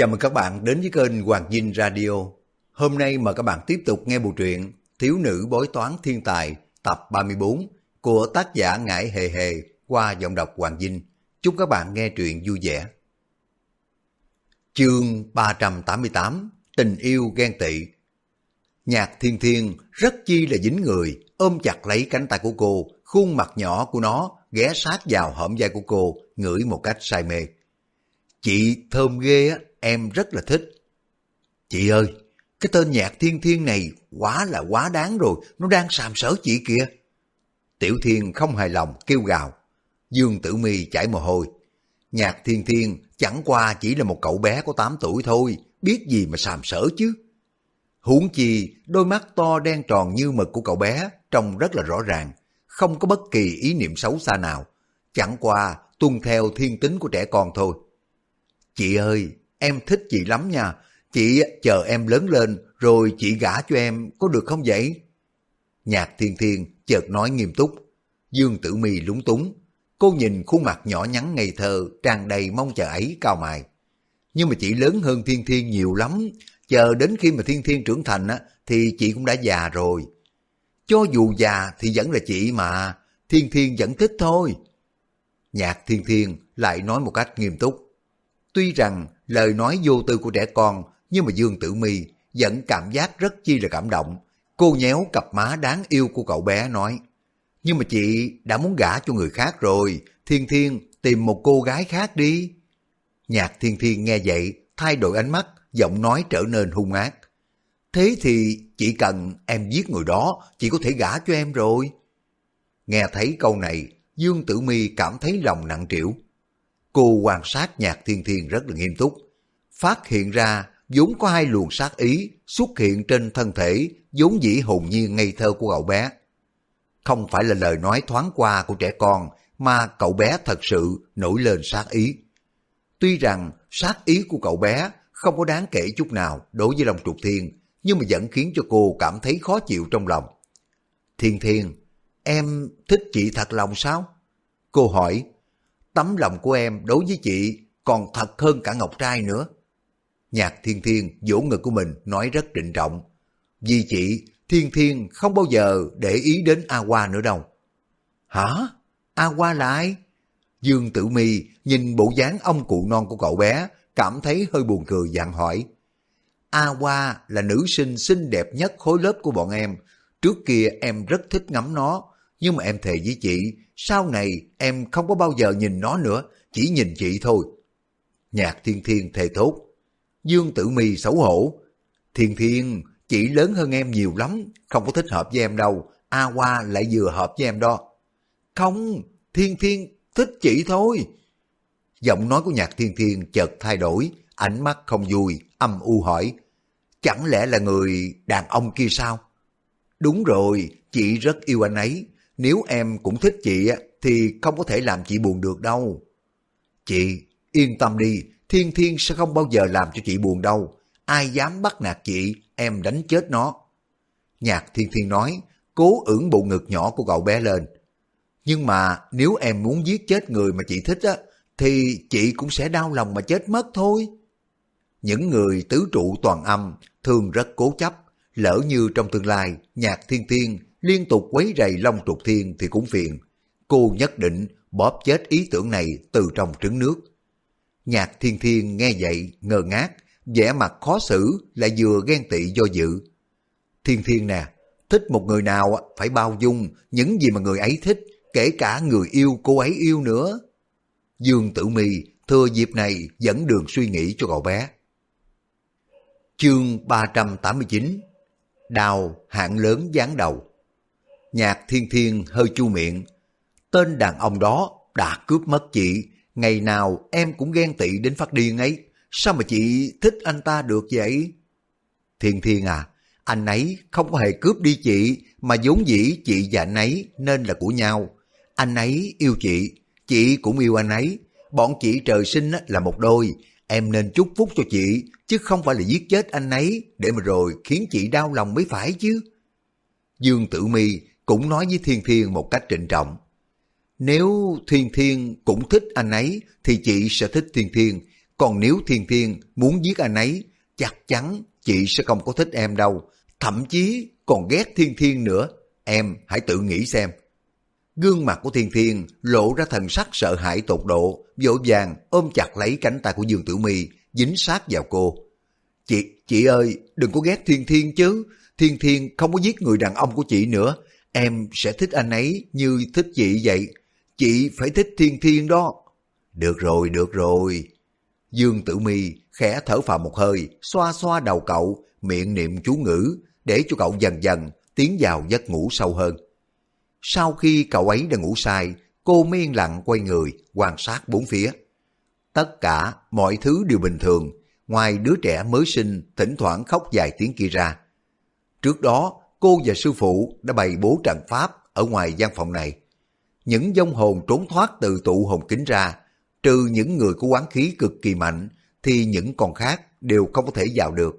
Chào mừng các bạn đến với kênh Hoàng Dinh Radio. Hôm nay mời các bạn tiếp tục nghe bộ truyện Thiếu nữ bói toán thiên tài tập 34 của tác giả Ngải Hề Hề qua giọng đọc Hoàng Dinh. Chúc các bạn nghe truyện vui vẻ. Chương 388 Tình yêu ghen tị Nhạc thiên thiên rất chi là dính người, ôm chặt lấy cánh tay của cô, khuôn mặt nhỏ của nó ghé sát vào hõm vai của cô, ngửi một cách say mê. Chị thơm ghê á, em rất là thích. Chị ơi, cái tên nhạc thiên thiên này quá là quá đáng rồi, nó đang sàm sở chị kìa. Tiểu thiên không hài lòng, kêu gào. Dương tử mi chảy mồ hôi. Nhạc thiên thiên chẳng qua chỉ là một cậu bé có 8 tuổi thôi, biết gì mà sàm sở chứ. Huống chi, đôi mắt to đen tròn như mực của cậu bé trông rất là rõ ràng, không có bất kỳ ý niệm xấu xa nào. Chẳng qua tuân theo thiên tính của trẻ con thôi. Chị ơi, em thích chị lắm nha. Chị chờ em lớn lên rồi chị gả cho em có được không vậy? Nhạc thiên thiên chợt nói nghiêm túc. Dương tử mi lúng túng. Cô nhìn khuôn mặt nhỏ nhắn ngây thơ tràn đầy mong chờ ấy cao mài. Nhưng mà chị lớn hơn thiên thiên nhiều lắm. Chờ đến khi mà thiên thiên trưởng thành á, thì chị cũng đã già rồi. Cho dù già thì vẫn là chị mà. Thiên thiên vẫn thích thôi. Nhạc thiên thiên lại nói một cách nghiêm túc. Tuy rằng lời nói vô tư của trẻ con, nhưng mà Dương Tử Mi vẫn cảm giác rất chi là cảm động. Cô nhéo cặp má đáng yêu của cậu bé nói, nhưng mà chị đã muốn gả cho người khác rồi, Thiên Thiên tìm một cô gái khác đi. Nhạc Thiên Thiên nghe vậy, thay đổi ánh mắt, giọng nói trở nên hung ác. Thế thì chỉ cần em giết người đó, chị có thể gả cho em rồi. Nghe thấy câu này, Dương Tử Mi cảm thấy lòng nặng trĩu. Cô quan sát nhạc thiên thiên rất là nghiêm túc. Phát hiện ra vốn có hai luồng sát ý xuất hiện trên thân thể vốn dĩ hồn nhiên ngây thơ của cậu bé. Không phải là lời nói thoáng qua của trẻ con mà cậu bé thật sự nổi lên sát ý. Tuy rằng sát ý của cậu bé không có đáng kể chút nào đối với Long Trục Thiên, nhưng mà vẫn khiến cho cô cảm thấy khó chịu trong lòng. Thiên Thiên, em thích chị thật lòng sao? Cô hỏi, tấm lòng của em đối với chị còn thật hơn cả ngọc trai nữa. Nhạc thiên thiên vỗ ngực của mình nói rất trịnh trọng. Vì chị, thiên thiên không bao giờ để ý đến A Hoa nữa đâu. Hả? A Hoa là ai? Dương Tử Mi nhìn bộ dáng ông cụ non của cậu bé, cảm thấy hơi buồn cười dạng hỏi. A Hoa là nữ sinh xinh đẹp nhất khối lớp của bọn em. Trước kia em rất thích ngắm nó, nhưng mà em thề với chị, sau này em không có bao giờ nhìn nó nữa, chỉ nhìn chị thôi. Nhạc thiên thiên thề thốt. Dương tử mi xấu hổ. Thiên thiên, chị lớn hơn em nhiều lắm, không có thích hợp với em đâu. A Hoa lại vừa hợp với em đó. Không, thiên thiên thích chị thôi. Giọng nói của nhạc thiên thiên chợt thay đổi, ánh mắt không vui, âm u hỏi. Chẳng lẽ là người đàn ông kia sao? Đúng rồi, chị rất yêu anh ấy, nếu em cũng thích chị thì không có thể làm chị buồn được đâu. Chị, yên tâm đi, Thiên Thiên sẽ không bao giờ làm cho chị buồn đâu. Ai dám bắt nạt chị, em đánh chết nó. Nhạc Thiên Thiên nói, cố ưỡn bộ ngực nhỏ của cậu bé lên. Nhưng mà nếu em muốn giết chết người mà chị thích á, thì chị cũng sẽ đau lòng mà chết mất thôi. Những người tứ trụ toàn âm thường rất cố chấp, lỡ như trong tương lai nhạc thiên thiên liên tục quấy rầy Long Trục Thiên thì cũng phiền. Cô nhất định bóp chết ý tưởng này từ trong trứng nước. Nhạc Thiên Thiên nghe vậy ngơ ngác, vẻ mặt khó xử lại vừa ghen tị do dự. Thiên Thiên nè, thích một người nào phải bao dung những gì mà người ấy thích, kể cả người yêu cô ấy yêu nữa. Dương Tử Mi thừa dịp này dẫn đường suy nghĩ cho cậu bé. Chương 389 Đào hạng lớn gián đầu Nhạc thiên thiên hơi chu miệng. Tên đàn ông đó đã cướp mất chị. Ngày nào em cũng ghen tị đến phát điên ấy. Sao mà chị thích anh ta được vậy? Thiên thiên à, anh ấy không có hề cướp đi chị, mà vốn dĩ chị và anh ấy nên là của nhau. Anh ấy yêu chị, chị cũng yêu anh ấy. Bọn chị trời sinh là một đôi, em nên chúc phúc cho chị, chứ không phải là giết chết anh ấy, để mà rồi khiến chị đau lòng mới phải chứ. Dương Tử Mi cũng nói với Thiên Thiên một cách trịnh trọng. Nếu Thiên Thiên cũng thích anh ấy thì chị sẽ thích Thiên Thiên, Còn nếu Thiên Thiên muốn giết anh ấy, chắc chắn chị sẽ không có thích em đâu. Thậm chí còn ghét Thiên Thiên nữa. Em hãy tự nghĩ xem. Gương mặt của Thiên Thiên lộ ra thần sắc sợ hãi tột độ, vội vàng ôm chặt lấy cánh tay của Dương Tử Mi dính sát vào cô. Chị, chị ơi, đừng có ghét Thiên Thiên chứ. Thiên Thiên không có giết người đàn ông của chị nữa. Em sẽ thích anh ấy như thích chị vậy. Chị phải thích Thiên Thiên đó. Được rồi, được rồi. Dương Tử Mi khẽ thở phào một hơi, xoa xoa đầu cậu, miệng niệm chú ngữ, để cho cậu dần dần tiến vào giấc ngủ sâu hơn. Sau khi cậu ấy đã ngủ say, cô mới yên lặng quay người, quan sát bốn phía. Tất cả, mọi thứ đều bình thường, ngoài đứa trẻ mới sinh thỉnh thoảng khóc dài tiếng kia ra. Trước đó, cô và sư phụ đã bày bố trận pháp ở ngoài gian phòng này. Những dông hồn trốn thoát từ tụ hồn kính ra, trừ những người có quán khí cực kỳ mạnh, thì những con khác đều không có thể vào được.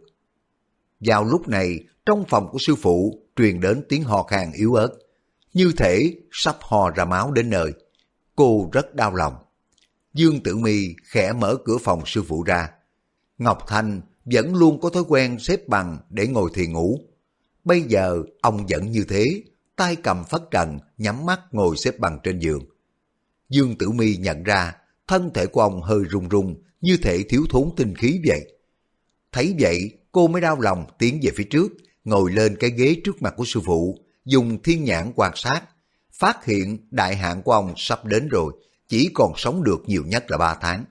Vào lúc này, trong phòng của sư phụ truyền đến tiếng hò khan yếu ớt, như thể sắp hò ra máu đến nơi. Cô rất đau lòng. Dương Tử Mi khẽ mở cửa phòng sư phụ ra. Ngọc Thanh vẫn luôn có thói quen xếp bằng để ngồi thiền ngủ. Bây giờ ông vẫn như thế, tay cầm phất trần, nhắm mắt ngồi xếp bằng trên giường. Dương Tử Mi nhận ra thân thể của ông hơi run run, như thể thiếu thốn tinh khí vậy. Thấy vậy, cô mới đau lòng tiến về phía trước, ngồi lên cái ghế trước mặt của sư phụ, dùng thiên nhãn quan sát, phát hiện đại hạn của ông sắp đến rồi, chỉ còn sống được nhiều nhất là 3 tháng.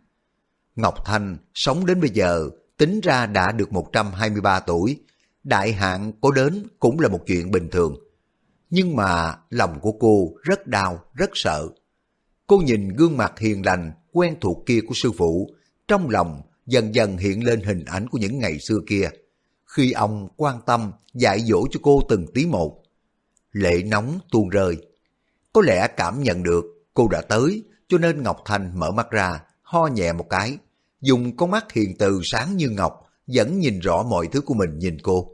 Ngọc Thanh sống đến bây giờ, tính ra đã được 123 tuổi, đại hạn có đến cũng là một chuyện bình thường. Nhưng mà lòng của cô rất đau, rất sợ. Cô nhìn gương mặt hiền lành, quen thuộc kia của sư phụ, trong lòng dần dần hiện lên hình ảnh của những ngày xưa kia, khi ông quan tâm dạy dỗ cho cô từng tí một. Lệ nóng tuôn rơi. Có lẽ cảm nhận được cô đã tới, cho nên Ngọc Thanh mở mắt ra, ho nhẹ một cái, dùng con mắt hiền từ sáng như ngọc, vẫn nhìn rõ mọi thứ của mình nhìn cô.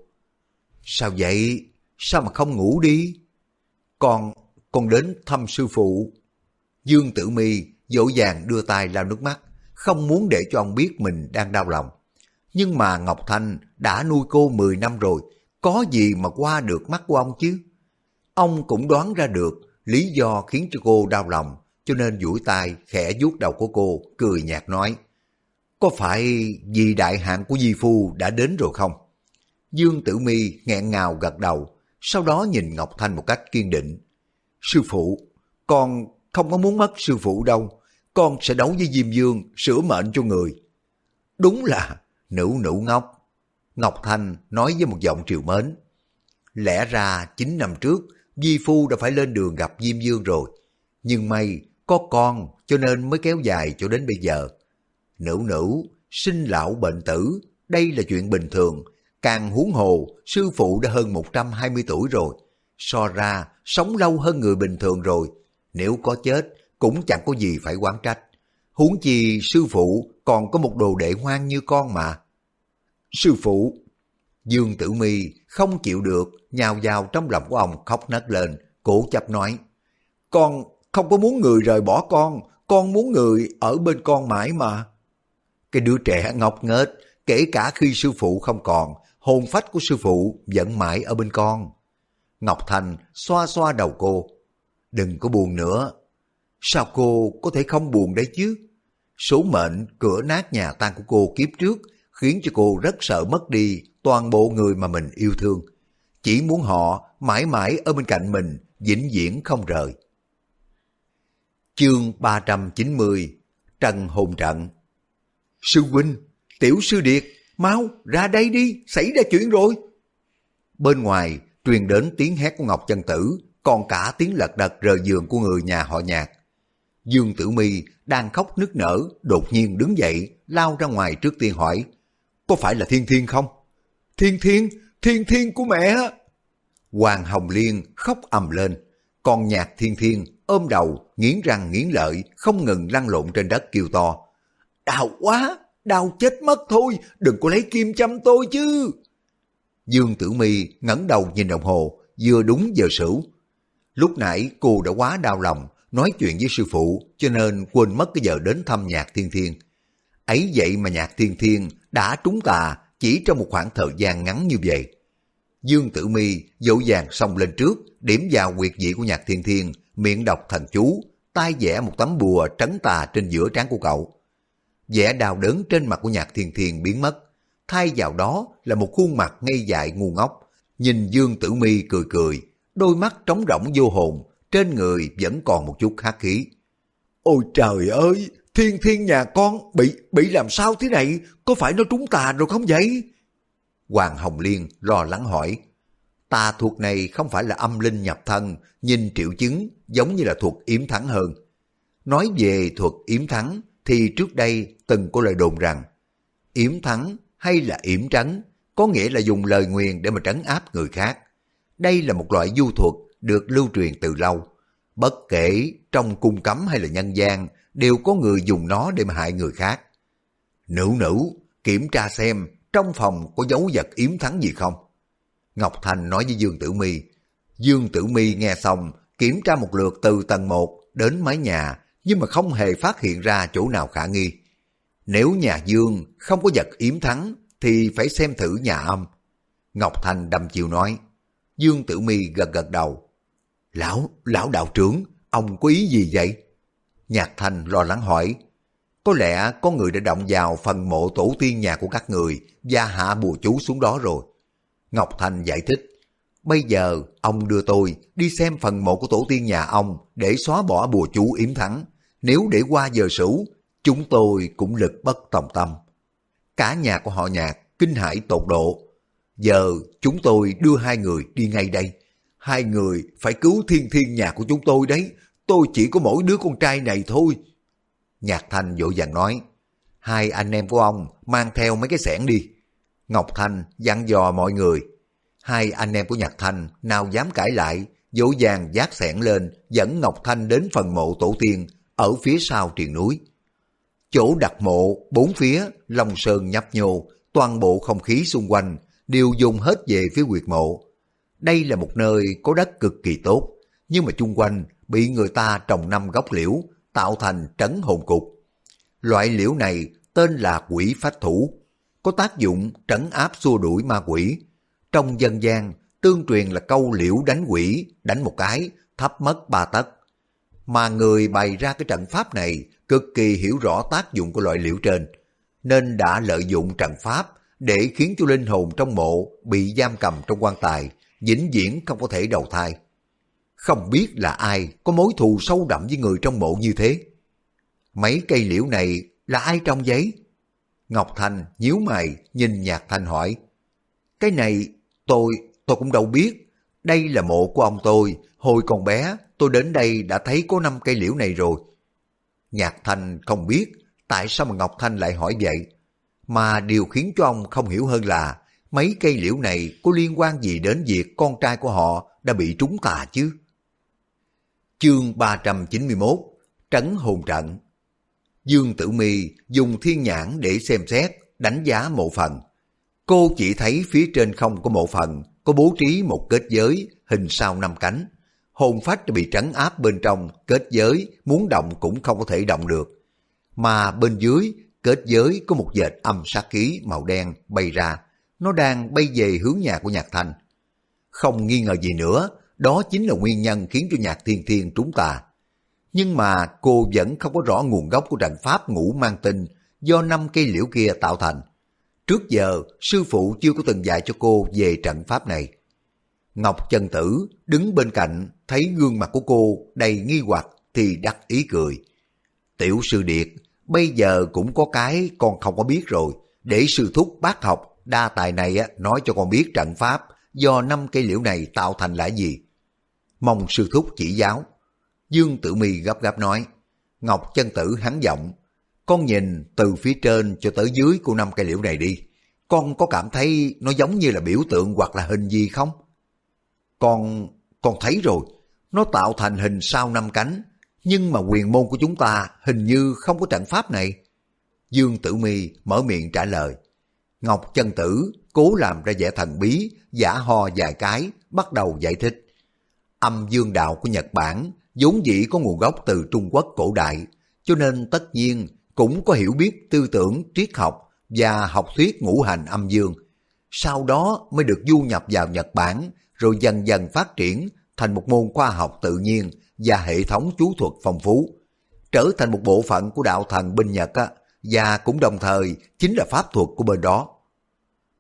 Sao vậy? Sao mà không ngủ đi? Con, con đến thăm sư phụ. Dương Tử Mi dỗ dàng đưa tay lau nước mắt, không muốn để cho ông biết mình đang đau lòng. Nhưng mà Ngọc Thanh đã nuôi cô 10 năm rồi, có gì mà qua được mắt của ông chứ? Ông cũng đoán ra được lý do khiến cho cô đau lòng, cho nên duỗi tay khẽ vuốt đầu của cô, cười nhạt nói. Có phải vì đại hạn của Di Phu đã đến rồi không? Dương Tử Mi nghẹn ngào gật đầu, sau đó nhìn Ngọc Thanh một cách kiên định. Sư phụ, con không có muốn mất sư phụ đâu, con sẽ đấu với Diêm Dương, sửa mệnh cho người. Đúng là nữ nữ ngốc. Ngọc Thanh nói với một giọng triều mến. Lẽ ra 9 năm trước, Di Phu đã phải lên đường gặp Diêm Dương rồi. Nhưng may, có con cho nên mới kéo dài cho đến bây giờ. Nữ nữ, sinh lão bệnh tử, đây là chuyện bình thường. Càng huống hồ, sư phụ đã hơn 120 tuổi rồi. So ra, sống lâu hơn người bình thường rồi. Nếu có chết, cũng chẳng có gì phải quán trách. Huống chi sư phụ còn có một đồ đệ ngoan như con mà. Sư phụ, Dương Tử Mi không chịu được, nhào vào trong lòng của ông khóc nấc lên, cố chấp nói. Con không có muốn người rời bỏ con, con muốn người ở bên con mãi mà. Cái đứa trẻ ngọc nghếch, kể cả khi sư phụ không còn, hồn phách của sư phụ vẫn mãi ở bên con. Ngọc Thành xoa xoa đầu cô. Đừng có buồn nữa, Sao cô có thể không buồn đấy chứ? Số mệnh cửa nát nhà tan của cô kiếp trước khiến cho cô rất sợ mất đi toàn bộ người mà mình yêu thương. Chỉ muốn họ mãi mãi ở bên cạnh mình, vĩnh viễn không rời. Chương 390 Trần Hồn Trận Sư huynh, tiểu sư điệt, mau ra đây đi, xảy ra chuyện rồi. Bên ngoài truyền đến tiếng hét của Ngọc Chân Tử, còn cả tiếng lật đật rời giường của người nhà họ nhạc. Dương Tử Mi đang khóc nức nở, đột nhiên đứng dậy, lao ra ngoài trước tiên hỏi, có phải là Thiên Thiên không? Thiên Thiên, Thiên Thiên của mẹ! Hoàng Hồng Liên khóc ầm lên, còn nhạc Thiên Thiên ôm đầu, nghiến răng nghiến lợi, không ngừng lăn lộn trên đất kêu to. Đau quá, đau chết mất thôi, đừng có lấy kim châm tôi chứ. Dương Tử Mi ngẩng đầu nhìn đồng hồ, vừa đúng giờ sửu. Lúc nãy cô đã quá đau lòng, nói chuyện với sư phụ cho nên quên mất cái giờ đến thăm nhạc thiên thiên. Ấy vậy mà nhạc thiên thiên đã trúng tà chỉ trong một khoảng thời gian ngắn như vậy. Dương Tử Mi dỗ dàng xông lên trước, điểm vào quyệt dị của nhạc thiên thiên, miệng đọc thần chú, tay vẽ một tấm bùa trấn tà trên giữa trán của cậu vẻ đau đớn trên mặt của nhạc thiên thiên biến mất, thay vào đó là một khuôn mặt ngây dại ngu ngốc. Nhìn Dương Tử Mi cười cười, đôi mắt trống rỗng vô hồn, trên người vẫn còn một chút khát khí. Ôi trời ơi, thiên thiên nhà con bị bị làm sao thế này, có phải nó trúng tà rồi không vậy? Hoàng Hồng Liên lo lắng hỏi, tà thuộc này không phải là âm linh nhập thân, nhìn triệu chứng giống như là thuộc yếm thắng hơn. Nói về thuật yếm thắng thì trước đây từng có lời đồn rằng yếm thắng hay là yểm trắng có nghĩa là dùng lời nguyền để mà trấn áp người khác. Đây là một loại du thuật được lưu truyền từ lâu. Bất kể trong cung cấm hay là nhân gian đều có người dùng nó để mà hại người khác. Nữ nữ, kiểm tra xem trong phòng có dấu vật yếm thắng gì không? Ngọc Thành nói với Dương Tử Mi. Dương Tử Mi nghe xong, kiểm tra một lượt từ tầng 1 đến mái nhà, nhưng mà không hề phát hiện ra chỗ nào khả nghi. Nếu nhà Dương không có vật yếm thắng, thì phải xem thử nhà âm. Ngọc Thành đâm chiều nói. Dương Tử Mi gật gật đầu. Lão, lão đạo trưởng, ông có ý gì vậy? Nhạc Thành lo lắng hỏi. Có lẽ có người đã động vào phần mộ tổ tiên nhà của các người và hạ bùa chú xuống đó rồi. Ngọc Thành giải thích. Bây giờ ông đưa tôi đi xem phần mộ của tổ tiên nhà ông để xóa bỏ bùa chú yếm thắng. Nếu để qua giờ sửu, chúng tôi cũng lực bất tòng tâm. Cả nhà của họ nhạc kinh hãi tột độ. Giờ chúng tôi đưa hai người đi ngay đây. Hai người phải cứu thiên thiên nhà của chúng tôi đấy. Tôi chỉ có mỗi đứa con trai này thôi. Nhạc Thanh vội vàng nói. Hai anh em của ông mang theo mấy cái xẻng đi. Ngọc Thanh dặn dò mọi người. Hai anh em của Nhạc Thanh nào dám cãi lại, dỗ dàng giác xẻng lên dẫn Ngọc Thanh đến phần mộ tổ tiên ở phía sau triền núi. Chỗ đặt mộ, bốn phía, lòng sơn nhấp nhô, toàn bộ không khí xung quanh đều dùng hết về phía quyệt mộ. Đây là một nơi có đất cực kỳ tốt, nhưng mà chung quanh bị người ta trồng năm gốc liễu, tạo thành trấn hồn cục. Loại liễu này tên là quỷ phách thủ, có tác dụng trấn áp xua đuổi ma quỷ. Trong dân gian, tương truyền là câu liễu đánh quỷ, đánh một cái, thấp mất ba tấc. Mà người bày ra cái trận pháp này cực kỳ hiểu rõ tác dụng của loại liễu trên, nên đã lợi dụng trận pháp để khiến cho linh hồn trong mộ bị giam cầm trong quan tài, vĩnh viễn không có thể đầu thai. Không biết là ai có mối thù sâu đậm với người trong mộ như thế. Mấy cây liễu này là ai trong giấy? Ngọc Thành nhíu mày nhìn Nhạc Thành hỏi. Cái này tôi, tôi cũng đâu biết. Đây là mộ của ông tôi. Hồi còn bé tôi đến đây đã thấy có năm cây liễu này rồi. Nhạc Thanh không biết tại sao mà Ngọc Thanh lại hỏi vậy. Mà điều khiến cho ông không hiểu hơn là mấy cây liễu này có liên quan gì đến việc con trai của họ đã bị trúng tà chứ? Chương 391 Trấn hồn trận Dương Tử Mi dùng thiên nhãn để xem xét, đánh giá mộ phần. Cô chỉ thấy phía trên không có mộ phần, có bố trí một kết giới hình sao năm cánh hồn phách bị trấn áp bên trong, kết giới, muốn động cũng không có thể động được. Mà bên dưới, kết giới có một dệt âm sát khí màu đen bay ra, nó đang bay về hướng nhà của Nhạc Thanh. Không nghi ngờ gì nữa, đó chính là nguyên nhân khiến cho Nhạc Thiên Thiên trúng tà. Nhưng mà cô vẫn không có rõ nguồn gốc của trận pháp ngũ mang tinh do năm cây liễu kia tạo thành. Trước giờ, sư phụ chưa có từng dạy cho cô về trận pháp này. Ngọc chân tử đứng bên cạnh thấy gương mặt của cô đầy nghi hoặc thì đắc ý cười. Tiểu sư điệt, bây giờ cũng có cái con không có biết rồi. Để sư thúc bác học đa tài này nói cho con biết trận pháp do năm cây liễu này tạo thành là gì. Mong sư thúc chỉ giáo. Dương Tử Mi gấp gáp nói. Ngọc chân tử hắn giọng. Con nhìn từ phía trên cho tới dưới của năm cây liễu này đi. Con có cảm thấy nó giống như là biểu tượng hoặc là hình gì không? Con, con thấy rồi, nó tạo thành hình sao năm cánh, nhưng mà quyền môn của chúng ta hình như không có trận pháp này. Dương Tử Mi mở miệng trả lời. Ngọc Chân Tử cố làm ra vẻ thần bí, giả ho vài cái, bắt đầu giải thích. Âm dương đạo của Nhật Bản vốn dĩ có nguồn gốc từ Trung Quốc cổ đại, cho nên tất nhiên cũng có hiểu biết tư tưởng triết học và học thuyết ngũ hành âm dương. Sau đó mới được du nhập vào Nhật Bản, rồi dần dần phát triển thành một môn khoa học tự nhiên và hệ thống chú thuật phong phú, trở thành một bộ phận của đạo thần bên Nhật á, và cũng đồng thời chính là pháp thuật của bên đó.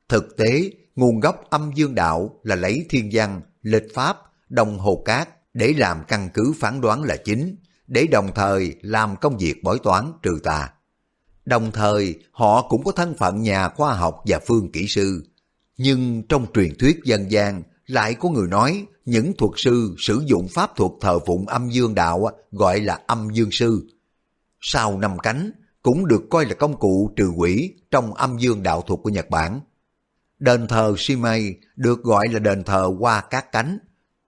Thực tế, nguồn gốc âm dương đạo là lấy thiên văn, lịch pháp, đồng hồ cát để làm căn cứ phán đoán là chính, để đồng thời làm công việc bói toán trừ tà. Đồng thời, họ cũng có thân phận nhà khoa học và phương kỹ sư. Nhưng trong truyền thuyết dân gian, lại có người nói những thuật sư sử dụng pháp thuật thờ phụng âm dương đạo gọi là âm dương sư. Sau năm cánh, cũng được coi là công cụ trừ quỷ trong âm dương đạo thuật của Nhật Bản. Đền thờ Shimei được gọi là đền thờ qua các cánh,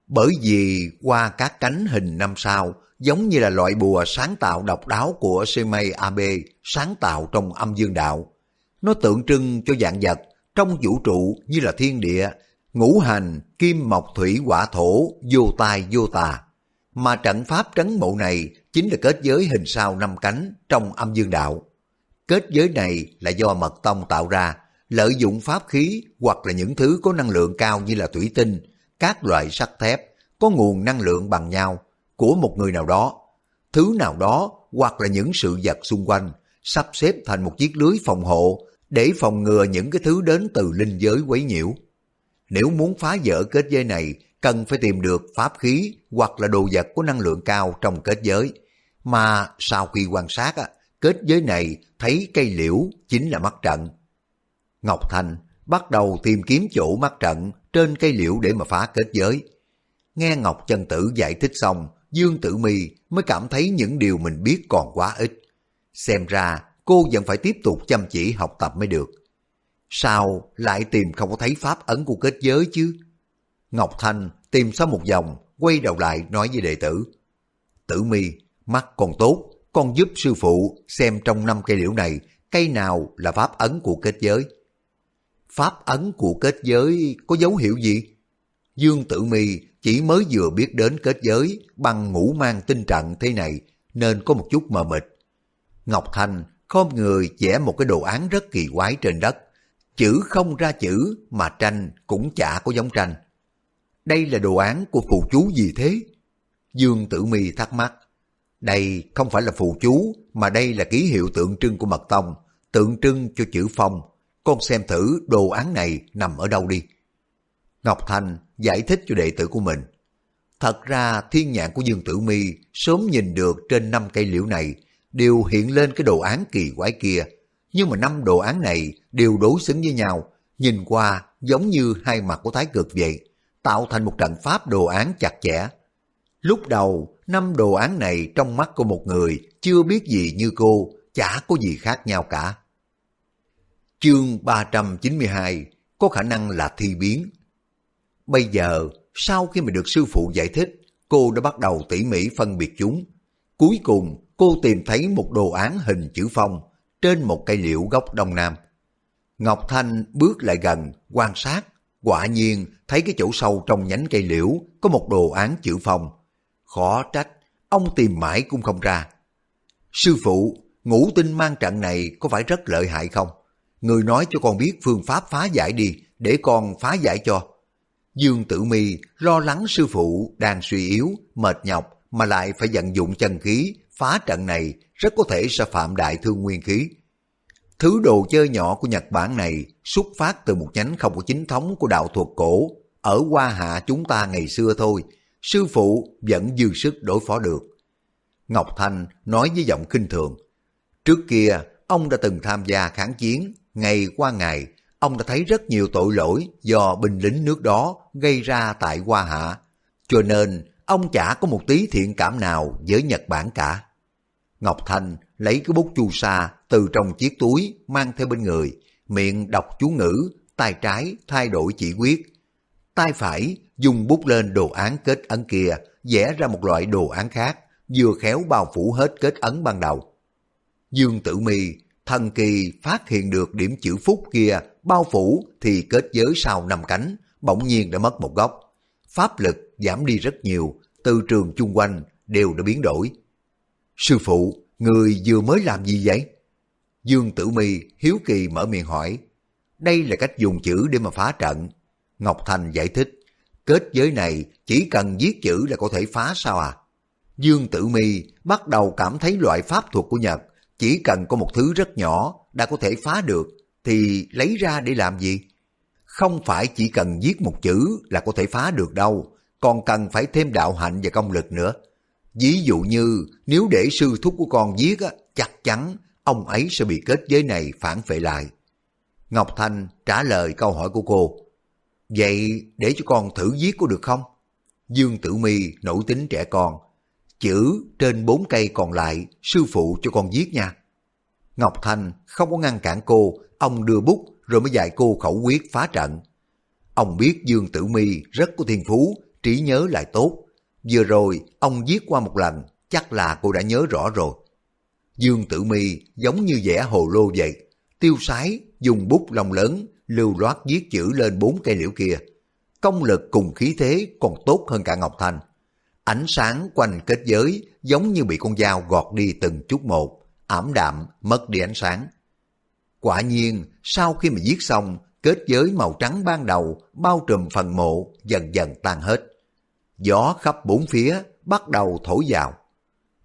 bởi vì qua các cánh hình năm sao giống như là loại bùa sáng tạo độc đáo của Semei Abe sáng tạo trong âm dương đạo. Nó tượng trưng cho dạng vật trong vũ trụ như là thiên địa, ngũ hành, kim mộc thủy hỏa thổ, vô tai vô tà. Mà trận pháp trấn mộ này chính là kết giới hình sao năm cánh trong âm dương đạo. Kết giới này là do mật tông tạo ra, lợi dụng pháp khí hoặc là những thứ có năng lượng cao như là thủy tinh, các loại sắt thép, có nguồn năng lượng bằng nhau của một người nào đó, thứ nào đó hoặc là những sự vật xung quanh, sắp xếp thành một chiếc lưới phòng hộ để phòng ngừa những cái thứ đến từ linh giới quấy nhiễu. Nếu muốn phá vỡ kết giới này, cần phải tìm được pháp khí hoặc là đồ vật có năng lượng cao trong kết giới. Mà sau khi quan sát, kết giới này thấy cây liễu chính là mắt trận. Ngọc Thành bắt đầu tìm kiếm chỗ mắt trận trên cây liễu để mà phá kết giới. Nghe Ngọc Chân Tử giải thích xong, Dương Tử Mi mới cảm thấy những điều mình biết còn quá ít. Xem ra cô vẫn phải tiếp tục chăm chỉ học tập mới được. Sao lại tìm không có thấy pháp ấn của kết giới chứ? Ngọc Thanh tìm sau một vòng, quay đầu lại nói với đệ tử. Tử mi, mắt còn tốt, con giúp sư phụ xem trong năm cây liễu này, cây nào là pháp ấn của kết giới. Pháp ấn của kết giới có dấu hiệu gì? Dương Tử Mi chỉ mới vừa biết đến kết giới bằng ngũ mang tinh trận thế này nên có một chút mờ mịt. Ngọc Thanh khom người vẽ một cái đồ án rất kỳ quái trên đất. Chữ không ra chữ mà tranh cũng chả có giống tranh. Đây là đồ án của phù chú gì thế? Dương Tử Mi thắc mắc. Đây không phải là phù chú mà đây là ký hiệu tượng trưng của mật tông, tượng trưng cho chữ phong. Con xem thử đồ án này nằm ở đâu đi. Ngọc Thành giải thích cho đệ tử của mình. Thật ra thiên nhãn của Dương Tử Mi sớm nhìn được trên năm cây liễu này đều hiện lên cái đồ án kỳ quái kia. Nhưng mà năm đồ án này đều đối xứng với nhau, nhìn qua giống như hai mặt của thái cực vậy, tạo thành một trận pháp đồ án chặt chẽ. Lúc đầu, năm đồ án này trong mắt của một người chưa biết gì như cô, chả có gì khác nhau cả. Chương 392 có khả năng là thi biến. Bây giờ, sau khi mà được sư phụ giải thích, cô đã bắt đầu tỉ mỉ phân biệt chúng. Cuối cùng, cô tìm thấy một đồ án hình chữ phong trên một cây liễu gốc đông nam. Ngọc Thanh bước lại gần, quan sát, quả nhiên thấy cái chỗ sâu trong nhánh cây liễu có một đồ án chữ phong. Khó trách, ông tìm mãi cũng không ra. Sư phụ, ngũ tinh mang trận này có phải rất lợi hại không? Người nói cho con biết phương pháp phá giải đi, để con phá giải cho. Dương Tử Mi lo lắng sư phụ đang suy yếu, mệt nhọc mà lại phải vận dụng chân khí phá trận này rất có thể sẽ phạm đại thương nguyên khí. Thứ đồ chơi nhỏ của Nhật Bản này xuất phát từ một nhánh không có chính thống của đạo thuật cổ ở Hoa Hạ chúng ta ngày xưa thôi, sư phụ vẫn dư sức đối phó được. Ngọc Thanh nói với giọng kinh thường, trước kia ông đã từng tham gia kháng chiến, ngày qua ngày ông đã thấy rất nhiều tội lỗi do binh lính nước đó gây ra tại Hoa Hạ, cho nên ông chả có một tí thiện cảm nào với Nhật Bản cả. Ngọc Thanh lấy cái bút chu sa từ trong chiếc túi mang theo bên người, miệng đọc chú ngữ, tay trái thay đổi chỉ quyết. Tay phải dùng bút lên đồ án kết ấn kia, vẽ ra một loại đồ án khác, vừa khéo bao phủ hết kết ấn ban đầu. Dương Tử Mi thần kỳ phát hiện được điểm chữ phúc kia bao phủ thì kết giới sau năm cánh, bỗng nhiên đã mất một góc. Pháp lực giảm đi rất nhiều, từ trường chung quanh đều đã biến đổi. Sư phụ, người vừa mới làm gì vậy? Dương Tử Mi hiếu kỳ mở miệng hỏi, đây là cách dùng chữ để mà phá trận. Ngọc Thành giải thích, kết giới này chỉ cần viết chữ là có thể phá sao à? Dương Tử Mi bắt đầu cảm thấy loại pháp thuật của Nhật chỉ cần có một thứ rất nhỏ đã có thể phá được thì lấy ra để làm gì? Không phải chỉ cần viết một chữ là có thể phá được đâu, còn cần phải thêm đạo hạnh và công lực nữa. Ví dụ như nếu để sư thúc của con viết á, chắc chắn ông ấy sẽ bị kết giới này phản phệ lại. Ngọc Thanh trả lời câu hỏi của cô. Vậy để cho con thử viết có được không? Dương Tử Mi nổi tính trẻ con. Chữ trên bốn cây còn lại sư phụ cho con viết nha. Ngọc Thanh không có ngăn cản cô, ông đưa bút rồi mới dạy cô khẩu quyết phá trận. Ông biết Dương Tử Mi rất có thiên phú, trí nhớ lại tốt. Vừa rồi ông viết qua một lần, chắc là cô đã nhớ rõ rồi. Dương Tử Mi giống như vẽ hồ lô vậy, tiêu sái dùng bút lông lớn lưu loát viết chữ lên bốn cây liễu kia. Công lực cùng khí thế còn tốt hơn cả Ngọc Thanh. Ánh sáng quanh kết giới giống như bị con dao gọt đi từng chút một, ảm đạm, mất đi ánh sáng. Quả nhiên, sau khi mà giết xong, kết giới màu trắng ban đầu bao trùm phần mộ dần dần tan hết. Gió khắp bốn phía bắt đầu thổi vào.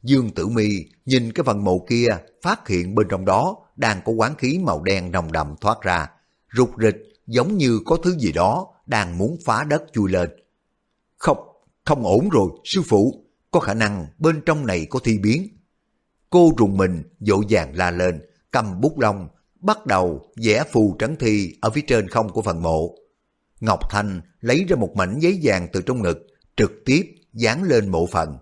Dương Tử Mi nhìn cái phần mộ kia phát hiện bên trong đó đang có quán khí màu đen nồng đậm thoát ra, rụt rịch giống như có thứ gì đó đang muốn phá đất chui lên. Không, không ổn rồi, sư phụ, có khả năng bên trong này có thi biến. Cô rùng mình, dỗ vàng la lên, cầm bút lông, bắt đầu vẽ phù trấn thi ở phía trên không của phần mộ. Ngọc Thanh lấy ra một mảnh giấy vàng từ trong ngực, trực tiếp dán lên mộ phần.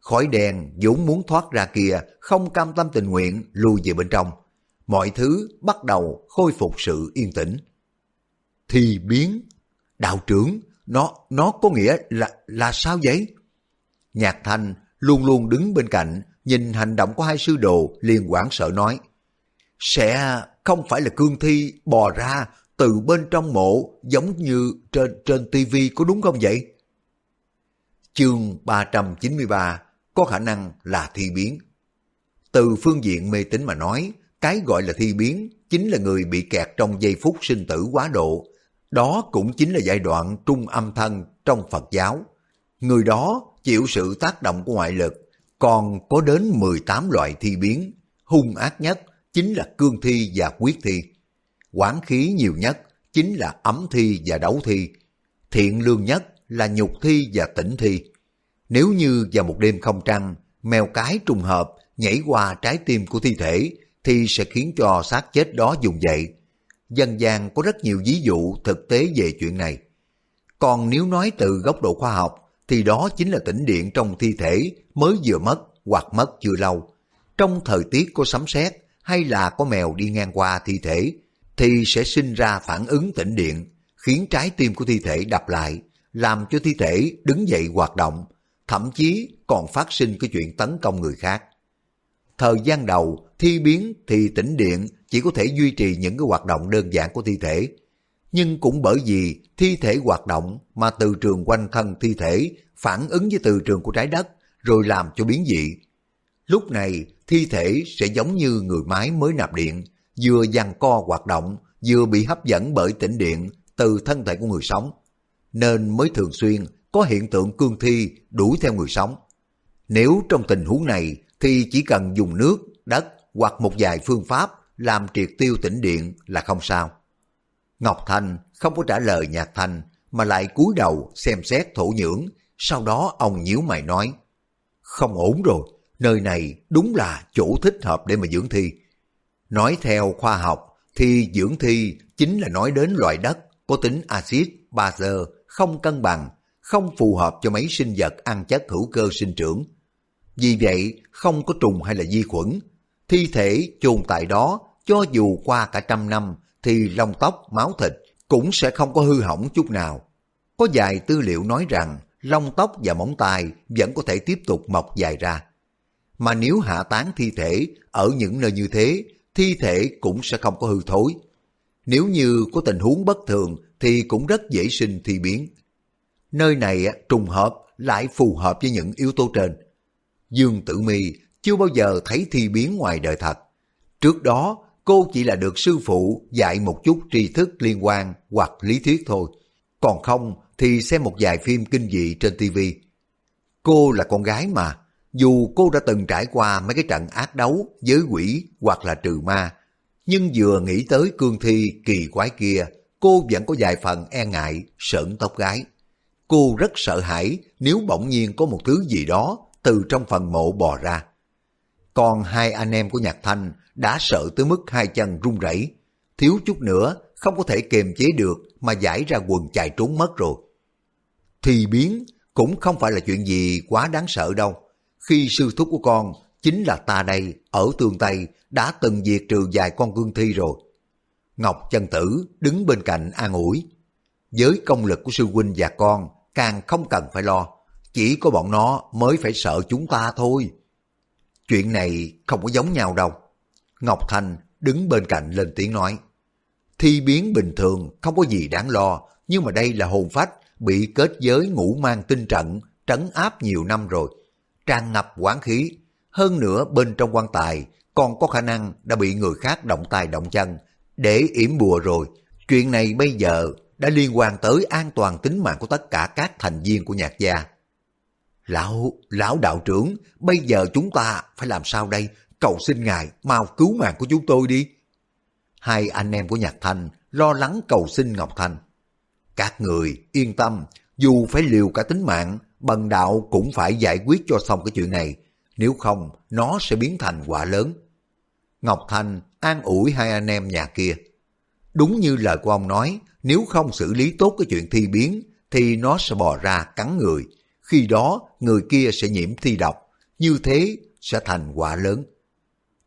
Khói đen vốn muốn thoát ra kia, không cam tâm tình nguyện lùi về bên trong. Mọi thứ bắt đầu khôi phục sự yên tĩnh. thi biến, đạo trưởng, nó nó có nghĩa là là sao vậy? Nhạc Thanh luôn luôn đứng bên cạnh, nhìn hành động của hai sư đồ liền hoảng sợ nói. Sẽ không phải là cương thi bò ra từ bên trong mộ giống như trên trên tivi có đúng không vậy? Chương 393 có khả năng là thi biến. Từ phương diện mê tín mà nói, cái gọi là thi biến chính là người bị kẹt trong giây phút sinh tử quá độ. Đó cũng chính là giai đoạn trung âm thân trong Phật giáo. Người đó chịu sự tác động của ngoại lực, còn có đến 18 loại thi biến. Hung ác nhất chính là cương thi và quyết thi. Quán khí nhiều nhất chính là ấm thi và đấu thi. Thiện lương nhất là nhục thi và tỉnh thi. Nếu như vào một đêm không trăng, mèo cái trùng hợp nhảy qua trái tim của thi thể thì sẽ khiến cho xác chết đó dùng dậy. Dân gian có rất nhiều ví dụ thực tế về chuyện này. Còn nếu nói từ góc độ khoa học thì đó chính là tĩnh điện trong thi thể mới vừa mất hoặc mất chưa lâu. Trong thời tiết có sấm sét hay là có mèo đi ngang qua thi thể thì sẽ sinh ra phản ứng tĩnh điện khiến trái tim của thi thể đập lại làm cho thi thể đứng dậy hoạt động thậm chí còn phát sinh cái chuyện tấn công người khác. Thời gian đầu, thi biến thì tĩnh điện chỉ có thể duy trì những cái hoạt động đơn giản của thi thể. Nhưng cũng bởi vì thi thể hoạt động mà từ trường quanh thân thi thể phản ứng với từ trường của trái đất rồi làm cho biến dị. Lúc này, thi thể sẽ giống như người máy mới nạp điện, vừa giằng co hoạt động, vừa bị hấp dẫn bởi tĩnh điện từ thân thể của người sống. Nên mới thường xuyên có hiện tượng cương thi đuổi theo người sống. Nếu trong tình huống này thì chỉ cần dùng nước, đất hoặc một vài phương pháp làm triệt tiêu tĩnh điện là không sao. Ngọc Thanh không có trả lời Nhạc Thanh mà lại cúi đầu xem xét thổ nhưỡng, sau đó ông nhíu mày nói Không ổn rồi, nơi này đúng là chỗ thích hợp để mà dưỡng thi. Nói theo khoa học thì dưỡng thi chính là nói đến loại đất có tính axit, bazơ, không cân bằng không phù hợp cho mấy sinh vật ăn chất hữu cơ sinh trưởng. Vì vậy, không có trùng hay là vi khuẩn. Thi thể chôn tại đó, cho dù qua cả trăm năm, thì lông tóc, máu thịt cũng sẽ không có hư hỏng chút nào. Có vài tư liệu nói rằng lông tóc và móng tay vẫn có thể tiếp tục mọc dài ra. Mà nếu hạ tán thi thể ở những nơi như thế, thi thể cũng sẽ không có hư thối. Nếu như có tình huống bất thường thì cũng rất dễ sinh thi biến nơi này trùng hợp lại phù hợp với những yếu tố trên. Dương Tử Mi chưa bao giờ thấy thi biến ngoài đời thật. Trước đó, cô chỉ là được sư phụ dạy một chút tri thức liên quan hoặc lý thuyết thôi. Còn không thì xem một vài phim kinh dị trên TV. Cô là con gái mà, dù cô đã từng trải qua mấy cái trận ác đấu với quỷ hoặc là trừ ma, nhưng vừa nghĩ tới cương thi kỳ quái kia, cô vẫn có vài phần e ngại, sợn tóc gái. Cô rất sợ hãi nếu bỗng nhiên có một thứ gì đó từ trong phần mộ bò ra. Còn hai anh em của Nhạc Thanh đã sợ tới mức hai chân run rẩy, thiếu chút nữa không có thể kiềm chế được mà giải ra quần chạy trốn mất rồi. Thì biến cũng không phải là chuyện gì quá đáng sợ đâu. Khi sư thúc của con chính là ta đây ở tường Tây đã từng diệt trừ vài con cương thi rồi. Ngọc chân tử đứng bên cạnh an ủi. Với công lực của sư huynh và con càng không cần phải lo. Chỉ có bọn nó mới phải sợ chúng ta thôi. Chuyện này không có giống nhau đâu. Ngọc Thành đứng bên cạnh lên tiếng nói. Thi biến bình thường không có gì đáng lo, nhưng mà đây là hồn phách bị kết giới ngũ mang tinh trận, trấn áp nhiều năm rồi. Tràn ngập quán khí, hơn nữa bên trong quan tài còn có khả năng đã bị người khác động tay động chân, để yểm bùa rồi. Chuyện này bây giờ đã liên quan tới an toàn tính mạng của tất cả các thành viên của nhạc gia. Lão, lão đạo trưởng, bây giờ chúng ta phải làm sao đây? Cầu xin ngài, mau cứu mạng của chúng tôi đi. Hai anh em của Nhạc Thanh lo lắng cầu xin Ngọc Thanh. Các người yên tâm, dù phải liều cả tính mạng, bần đạo cũng phải giải quyết cho xong cái chuyện này. Nếu không, nó sẽ biến thành quả lớn. Ngọc Thanh an ủi hai anh em nhà kia. Đúng như lời của ông nói, nếu không xử lý tốt cái chuyện thi biến, thì nó sẽ bò ra cắn người. Khi đó, người kia sẽ nhiễm thi độc. Như thế sẽ thành quả lớn.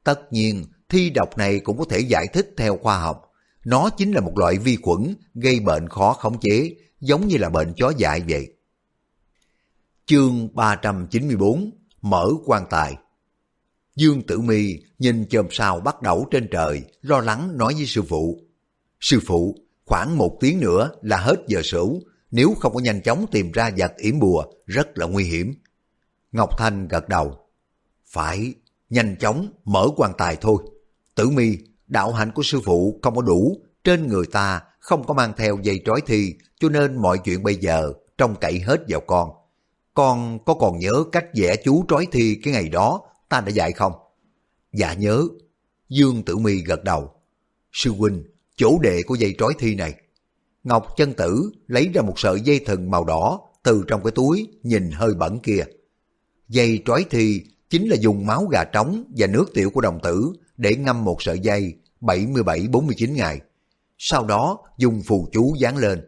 Tất nhiên, thi độc này cũng có thể giải thích theo khoa học. Nó chính là một loại vi khuẩn gây bệnh khó khống chế, giống như là bệnh chó dại vậy. Chương 394 Mở quan tài Dương Tử Mi nhìn chòm sao bắt đầu trên trời, lo lắng nói với sư phụ. Sư phụ, khoảng một tiếng nữa là hết giờ sửu, nếu không có nhanh chóng tìm ra vật yểm bùa, rất là nguy hiểm. Ngọc Thanh gật đầu. Phải, nhanh chóng mở quan tài thôi. Tử mi, đạo hạnh của sư phụ không có đủ, trên người ta không có mang theo dây trói thi, cho nên mọi chuyện bây giờ trông cậy hết vào con. Con có còn nhớ cách vẽ chú trói thi cái ngày đó ta đã dạy không? Dạ nhớ. Dương Tử Mi gật đầu. Sư huynh, chỗ đệ của dây trói thi này. Ngọc chân tử lấy ra một sợi dây thừng màu đỏ từ trong cái túi nhìn hơi bẩn kia. Dây trói thi chính là dùng máu gà trống và nước tiểu của đồng tử để ngâm một sợi dây 77-49 ngày. Sau đó dùng phù chú dán lên.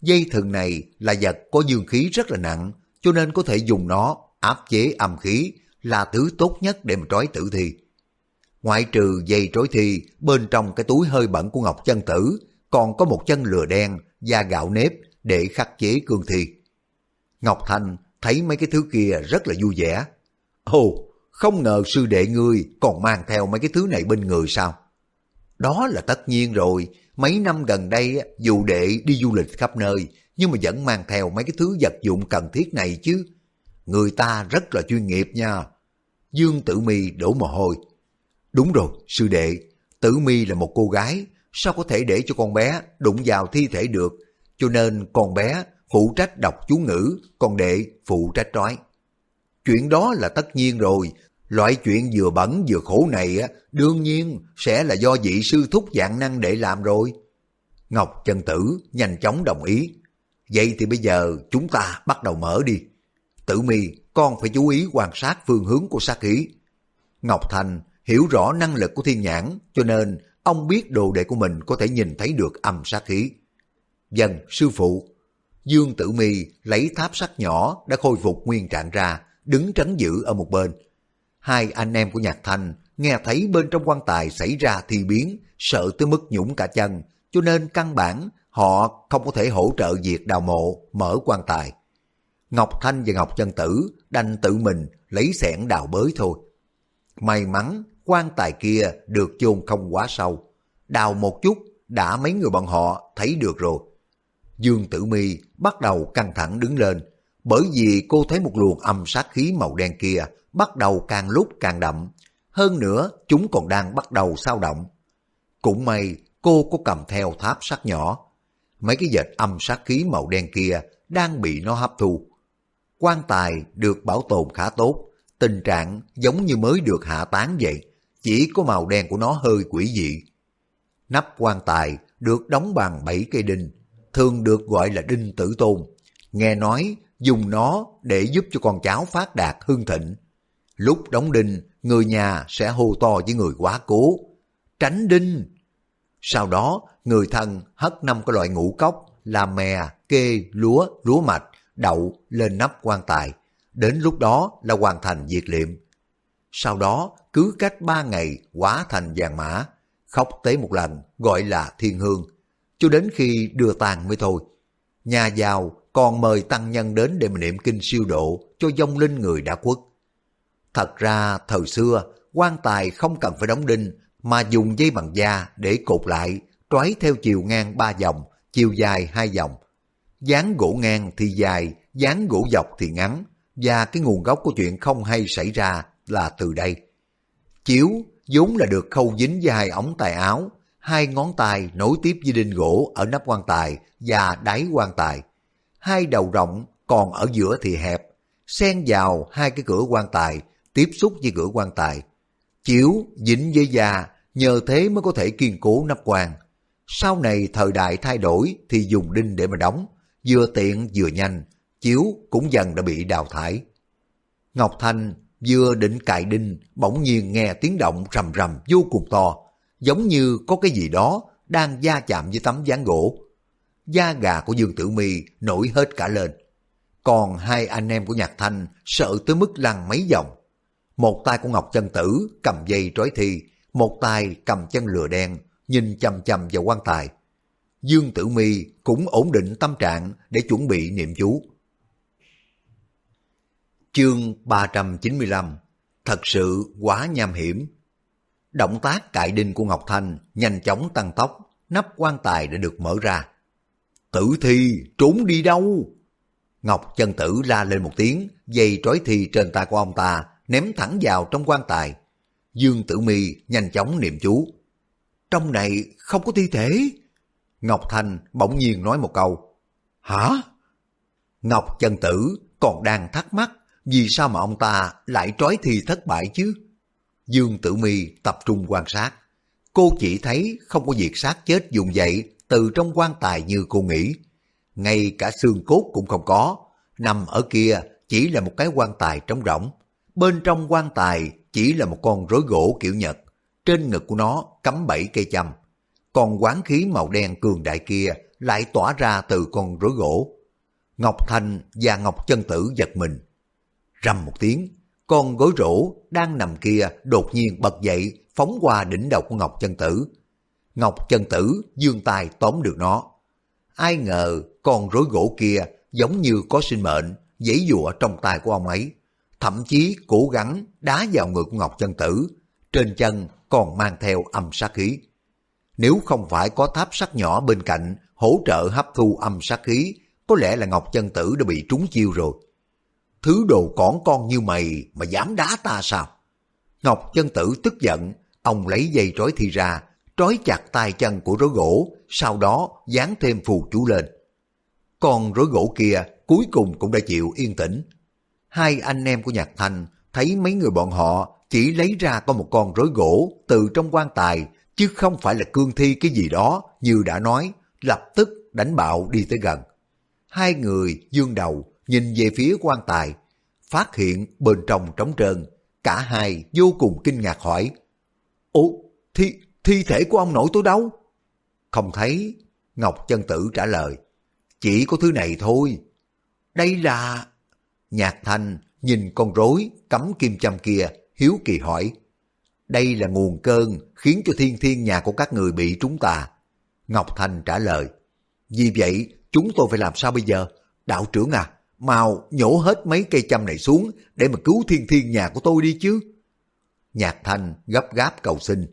Dây thừng này là vật có dương khí rất là nặng, cho nên có thể dùng nó áp chế âm khí là thứ tốt nhất để mà trói tử thi. Ngoại trừ dây trói thi, bên trong cái túi hơi bẩn của Ngọc Chân Tử còn có một chân lừa đen, da gạo nếp để khắc chế cương thi. Ngọc Thanh thấy mấy cái thứ kia rất là vui vẻ. Ồ, không ngờ sư đệ ngươi còn mang theo mấy cái thứ này bên người sao? Đó là tất nhiên rồi, mấy năm gần đây dù đệ đi du lịch khắp nơi, nhưng mà vẫn mang theo mấy cái thứ vật dụng cần thiết này chứ. Người ta rất là chuyên nghiệp nha. Dương Tử Mi đổ mồ hôi. Đúng rồi, sư đệ, Tử Mi là một cô gái, sao có thể để cho con bé đụng vào thi thể được, cho nên con bé phụ trách đọc chú ngữ, còn đệ phụ trách trói. Chuyện đó là tất nhiên rồi, loại chuyện vừa bẩn vừa khổ này á, đương nhiên sẽ là do vị sư thúc dạng năng để làm rồi. Ngọc Trần Tử nhanh chóng đồng ý. Vậy thì bây giờ chúng ta bắt đầu mở đi. Tử mi, con phải chú ý quan sát phương hướng của sát khí. Ngọc Thành hiểu rõ năng lực của thiên nhãn, cho nên ông biết đồ đệ của mình có thể nhìn thấy được âm sát khí. Dần sư phụ. Dương Tử Mi lấy tháp sắt nhỏ đã khôi phục nguyên trạng ra, đứng trấn giữ ở một bên. Hai anh em của Nhạc Thanh nghe thấy bên trong quan tài xảy ra thi biến, sợ tới mức nhũng cả chân, cho nên căn bản họ không có thể hỗ trợ việc đào mộ, mở quan tài. Ngọc Thanh và Ngọc Chân Tử đành tự mình lấy xẻng đào bới thôi. May mắn quan tài kia được chôn không quá sâu. Đào một chút đã mấy người bọn họ thấy được rồi. Dương Tử Mi bắt đầu căng thẳng đứng lên bởi vì cô thấy một luồng âm sát khí màu đen kia bắt đầu càng lúc càng đậm. Hơn nữa chúng còn đang bắt đầu sao động. Cũng may cô có cầm theo tháp sắt nhỏ. Mấy cái dệt âm sát khí màu đen kia đang bị nó hấp thu. quan tài được bảo tồn khá tốt, tình trạng giống như mới được hạ tán vậy, chỉ có màu đen của nó hơi quỷ dị. Nắp quan tài được đóng bằng bảy cây đinh, thường được gọi là đinh tử tôn. Nghe nói dùng nó để giúp cho con cháu phát đạt hưng thịnh. Lúc đóng đinh, người nhà sẽ hô to với người quá cố. Tránh đinh! Sau đó, người thân hất năm cái loại ngũ cốc là mè, kê, lúa, lúa mạch, đậu lên nắp quan tài. Đến lúc đó là hoàn thành diệt liệm. Sau đó, cứ cách ba ngày hóa thành vàng mã, khóc tế một lần gọi là thiên hương, cho đến khi đưa tàn mới thôi. Nhà giàu còn mời tăng nhân đến để mà niệm kinh siêu độ cho dông linh người đã khuất. Thật ra thời xưa, quan tài không cần phải đóng đinh mà dùng dây bằng da để cột lại, trói theo chiều ngang ba dòng chiều dài hai dòng Dán gỗ ngang thì dài, dán gỗ dọc thì ngắn, và cái nguồn gốc của chuyện không hay xảy ra là từ đây. Chiếu vốn là được khâu dính với hai ống tài áo, hai ngón tay nối tiếp với đinh gỗ ở nắp quan tài và đáy quan tài. Hai đầu rộng còn ở giữa thì hẹp, xen vào hai cái cửa quan tài, tiếp xúc với cửa quan tài. Chiếu dính với da, nhờ thế mới có thể kiên cố nắp quan. Sau này thời đại thay đổi thì dùng đinh để mà đóng, vừa tiện vừa nhanh, chiếu cũng dần đã bị đào thải. Ngọc Thanh vừa định cài đinh, bỗng nhiên nghe tiếng động rầm rầm vô cùng to, giống như có cái gì đó đang va chạm với tấm ván gỗ. Da gà của Dương Tử Mi nổi hết cả lên. Còn hai anh em của Nhạc Thanh sợ tới mức lăn mấy vòng. Một tay của Ngọc Chân Tử cầm dây trói thi, một tay cầm chân lừa đen, nhìn chầm chầm vào quan tài. Dương Tử Mi cũng ổn định tâm trạng để chuẩn bị niệm chú. Chương 395 Thật sự quá nham hiểm Động tác cại đinh của Ngọc Thanh nhanh chóng tăng tốc, nắp quan tài đã được mở ra. Tử thi, trốn đi đâu? Ngọc chân tử la lên một tiếng, dây trói thi trên tay của ông ta, ném thẳng vào trong quan tài. Dương tử mi nhanh chóng niệm chú. Trong này không có thi thể. Ngọc Thanh bỗng nhiên nói một câu. Hả? Ngọc chân tử còn đang thắc mắc vì sao mà ông ta lại trói thi thất bại chứ? Dương Tử Mi tập trung quan sát. Cô chỉ thấy không có việc xác chết dùng dậy từ trong quan tài như cô nghĩ. Ngay cả xương cốt cũng không có. Nằm ở kia chỉ là một cái quan tài trống rỗng. Bên trong quan tài chỉ là một con rối gỗ kiểu Nhật. Trên ngực của nó cắm bảy cây châm. Còn quán khí màu đen cường đại kia lại tỏa ra từ con rối gỗ. Ngọc Thanh và Ngọc Chân Tử giật mình. Rầm một tiếng, con gối rổ đang nằm kia đột nhiên bật dậy phóng qua đỉnh đầu của Ngọc Chân Tử. Ngọc Chân Tử dương tay tóm được nó. Ai ngờ con rối gỗ kia giống như có sinh mệnh, dãy dụa trong tay của ông ấy. Thậm chí cố gắng đá vào người của Ngọc Chân Tử, trên chân còn mang theo âm sát khí. Nếu không phải có tháp sắt nhỏ bên cạnh hỗ trợ hấp thu âm sát khí, có lẽ là Ngọc Chân Tử đã bị trúng chiêu rồi. Thứ đồ cỏn con như mày mà dám đá ta sao? Ngọc chân tử tức giận, ông lấy dây trói thi ra, trói chặt tay chân của rối gỗ, sau đó dán thêm phù chú lên. Còn rối gỗ kia cuối cùng cũng đã chịu yên tĩnh. Hai anh em của Nhạc Thanh thấy mấy người bọn họ chỉ lấy ra có một con rối gỗ từ trong quan tài, chứ không phải là cương thi cái gì đó như đã nói, lập tức đánh bạo đi tới gần. Hai người dương đầu nhìn về phía quan tài, phát hiện bên trong trống trơn, cả hai vô cùng kinh ngạc hỏi, Ủa, thi, thi thể của ông nội tôi đâu? Không thấy, Ngọc chân tử trả lời, chỉ có thứ này thôi. Đây là... Nhạc thanh nhìn con rối cắm kim châm kia, hiếu kỳ hỏi, đây là nguồn cơn khiến cho thiên thiên nhà của các người bị trúng tà. Ngọc Thanh trả lời, vì vậy chúng tôi phải làm sao bây giờ? Đạo trưởng à, mau nhổ hết mấy cây châm này xuống để mà cứu thiên thiên nhà của tôi đi chứ. Nhạc thanh gấp gáp cầu xin.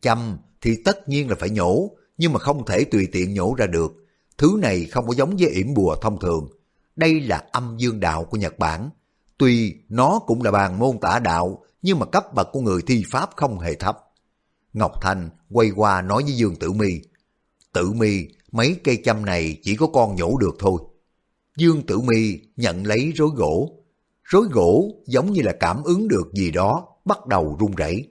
Châm thì tất nhiên là phải nhổ, nhưng mà không thể tùy tiện nhổ ra được. Thứ này không có giống với yểm bùa thông thường. Đây là âm dương đạo của Nhật Bản. Tuy nó cũng là bàn môn tả đạo, nhưng mà cấp bậc của người thi pháp không hề thấp. Ngọc Thanh quay qua nói với Dương Tử Mi, Tử Mi, mấy cây châm này chỉ có con nhổ được thôi. Dương Tử Mi nhận lấy rối gỗ. Rối gỗ giống như là cảm ứng được gì đó, bắt đầu run rẩy.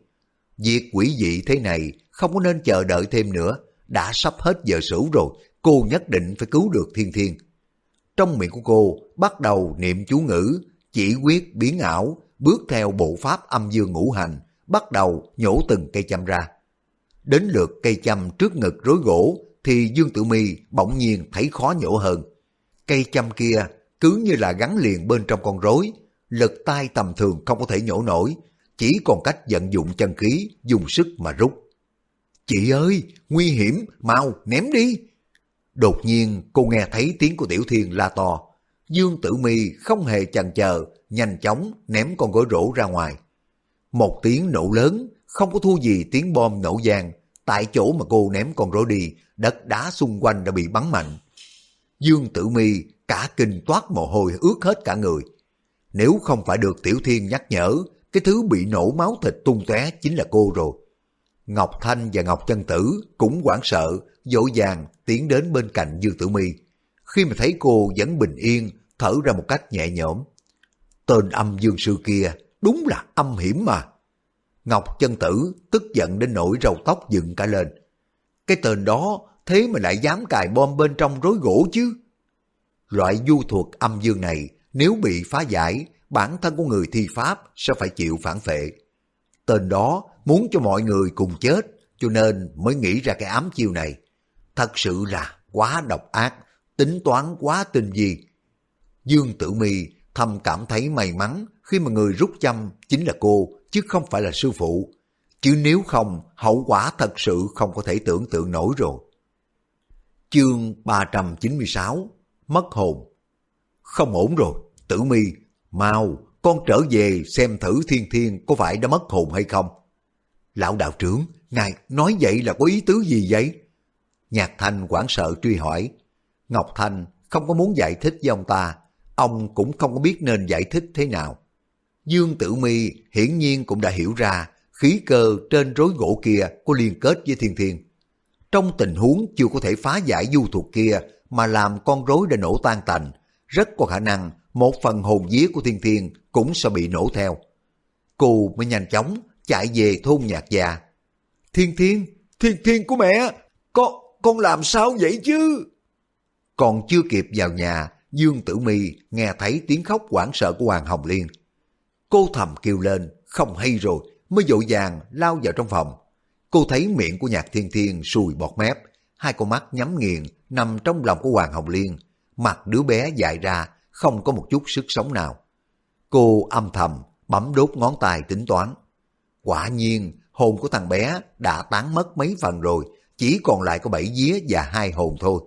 Việc quỷ dị thế này không có nên chờ đợi thêm nữa, đã sắp hết giờ sửu rồi, cô nhất định phải cứu được Thiên Thiên. Trong miệng của cô bắt đầu niệm chú ngữ, chỉ quyết biến ảo, bước theo bộ pháp âm dương ngũ hành, bắt đầu nhổ từng cây châm ra. Đến lượt cây châm trước ngực rối gỗ thì Dương Tử Mi bỗng nhiên thấy khó nhổ hơn. Cây châm kia cứ như là gắn liền bên trong con rối, lực tay tầm thường không có thể nhổ nổi, chỉ còn cách vận dụng chân khí, dùng sức mà rút. Chị ơi, nguy hiểm, mau ném đi. Đột nhiên cô nghe thấy tiếng của Tiểu Thiên la to. Dương Tử Mi không hề chần chờ, nhanh chóng ném con gối rổ ra ngoài. Một tiếng nổ lớn, không có thua gì tiếng bom nổ giang. Tại chỗ mà cô ném con rổ đi, đất đá xung quanh đã bị bắn mạnh. Dương Tử Mi cả kinh toát mồ hôi ướt hết cả người. Nếu không phải được Tiểu Thiên nhắc nhở, cái thứ bị nổ máu thịt tung tóe chính là cô rồi. Ngọc Thanh và Ngọc Chân Tử cũng hoảng sợ, dỗ dàng tiến đến bên cạnh Dương Tử Mi. Khi mà thấy cô vẫn bình yên, thở ra một cách nhẹ nhõm. Tên âm dương sư kia đúng là âm hiểm mà. Ngọc Chân Tử tức giận đến nỗi râu tóc dựng cả lên. Cái tên đó thế mà lại dám cài bom bên trong rối gỗ chứ. Loại du thuật âm dương này nếu bị phá giải, bản thân của người thi pháp sẽ phải chịu phản phệ. Tên đó muốn cho mọi người cùng chết, cho nên mới nghĩ ra cái ám chiêu này. Thật sự là quá độc ác, tính toán quá tinh vi. Dương Tử Mi thầm cảm thấy may mắn khi mà người rút châm chính là cô, chứ không phải là sư phụ. Chứ nếu không, hậu quả thật sự không có thể tưởng tượng nổi rồi. Chương 396 Mất hồn Không ổn rồi, tử mi, mau, con trở về xem thử thiên thiên có phải đã mất hồn hay không. Lão đạo trưởng, ngài nói vậy là có ý tứ gì vậy? Nhạc Thanh quảng sợ truy hỏi. Ngọc Thanh không có muốn giải thích với ông ta, ông cũng không có biết nên giải thích thế nào. Dương Tử Mi hiển nhiên cũng đã hiểu ra khí cơ trên rối gỗ kia có liên kết với thiên thiên. Trong tình huống chưa có thể phá giải du thuật kia mà làm con rối đã nổ tan tành, rất có khả năng một phần hồn vía của thiên thiên cũng sẽ bị nổ theo. Cô mới nhanh chóng chạy về thôn nhạc già. Thiên thiên, thiên thiên của mẹ, con, con làm sao vậy chứ? Còn chưa kịp vào nhà, Dương Tử Mi nghe thấy tiếng khóc hoảng sợ của Hoàng Hồng Liên. Cô thầm kêu lên, không hay rồi, mới dội vàng lao vào trong phòng. Cô thấy miệng của nhạc thiên thiên sùi bọt mép, hai con mắt nhắm nghiền nằm trong lòng của Hoàng Hồng Liên. Mặt đứa bé dại ra, không có một chút sức sống nào. Cô âm thầm, bấm đốt ngón tay tính toán. Quả nhiên, hồn của thằng bé đã tán mất mấy phần rồi, chỉ còn lại có bảy vía và hai hồn thôi.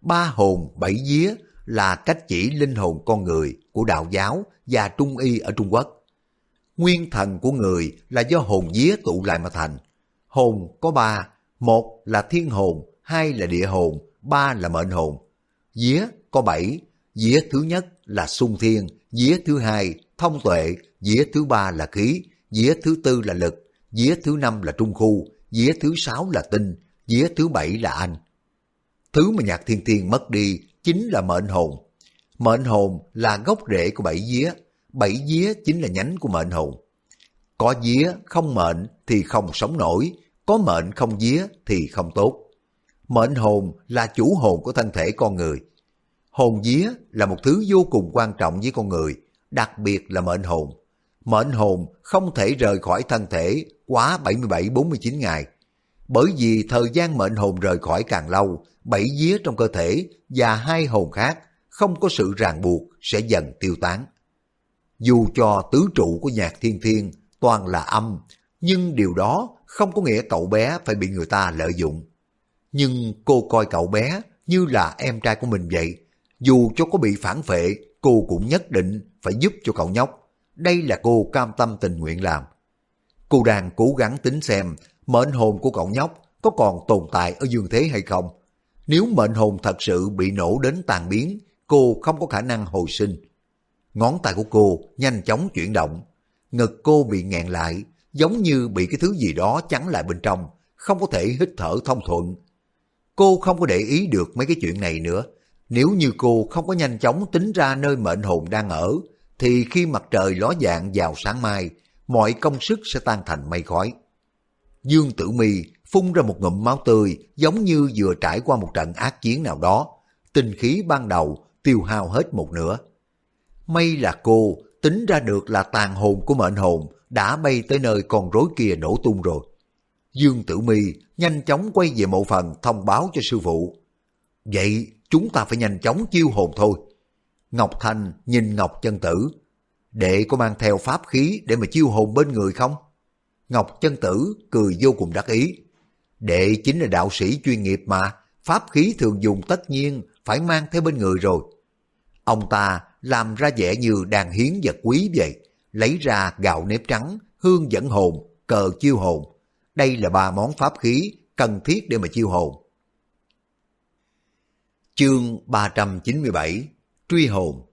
Ba hồn, bảy vía là cách chỉ linh hồn con người của đạo giáo và trung y ở Trung Quốc. Nguyên thần của người là do hồn vía tụ lại mà thành. Hồn có ba, một là thiên hồn, hai là địa hồn, ba là mệnh hồn. Día có bảy, dĩa thứ nhất là sung thiên, dĩa thứ hai thông tuệ, dĩa thứ ba là khí, dĩa thứ tư là lực, dĩa thứ năm là trung khu, dĩa thứ sáu là tinh, dĩa thứ bảy là anh. Thứ mà nhạc thiên thiên mất đi chính là mệnh hồn. Mệnh hồn là gốc rễ của bảy dĩa bảy dĩa chính là nhánh của mệnh hồn. Có día không mệnh thì không sống nổi, có mệnh không día thì không tốt. Mệnh hồn là chủ hồn của thân thể con người. Hồn día là một thứ vô cùng quan trọng với con người, đặc biệt là mệnh hồn. Mệnh hồn không thể rời khỏi thân thể quá 77-49 ngày. Bởi vì thời gian mệnh hồn rời khỏi càng lâu, bảy día trong cơ thể và hai hồn khác không có sự ràng buộc sẽ dần tiêu tán. Dù cho tứ trụ của nhạc thiên thiên toàn là âm, nhưng điều đó không có nghĩa cậu bé phải bị người ta lợi dụng. Nhưng cô coi cậu bé như là em trai của mình vậy. Dù cho có bị phản phệ, cô cũng nhất định phải giúp cho cậu nhóc. Đây là cô cam tâm tình nguyện làm. Cô đang cố gắng tính xem mệnh hồn của cậu nhóc có còn tồn tại ở dương thế hay không. Nếu mệnh hồn thật sự bị nổ đến tàn biến, cô không có khả năng hồi sinh. Ngón tay của cô nhanh chóng chuyển động, ngực cô bị nghẹn lại, giống như bị cái thứ gì đó chắn lại bên trong, không có thể hít thở thông thuận. Cô không có để ý được mấy cái chuyện này nữa. Nếu như cô không có nhanh chóng tính ra nơi mệnh hồn đang ở, thì khi mặt trời ló dạng vào sáng mai, mọi công sức sẽ tan thành mây khói. Dương Tử Mi phun ra một ngụm máu tươi giống như vừa trải qua một trận ác chiến nào đó. Tinh khí ban đầu tiêu hao hết một nửa. May là cô tính ra được là tàn hồn của mệnh hồn đã bay tới nơi con rối kia nổ tung rồi. Dương Tử Mi nhanh chóng quay về mộ phần thông báo cho sư phụ. Vậy chúng ta phải nhanh chóng chiêu hồn thôi. Ngọc Thanh nhìn Ngọc Chân Tử. Đệ có mang theo pháp khí để mà chiêu hồn bên người không? Ngọc Chân Tử cười vô cùng đắc ý. Đệ chính là đạo sĩ chuyên nghiệp mà, pháp khí thường dùng tất nhiên phải mang theo bên người rồi. Ông ta làm ra vẻ như đang hiến vật quý vậy, lấy ra gạo nếp trắng, hương dẫn hồn, cờ chiêu hồn. Đây là ba món pháp khí cần thiết để mà chiêu hồn. Chương 397 Truy hồn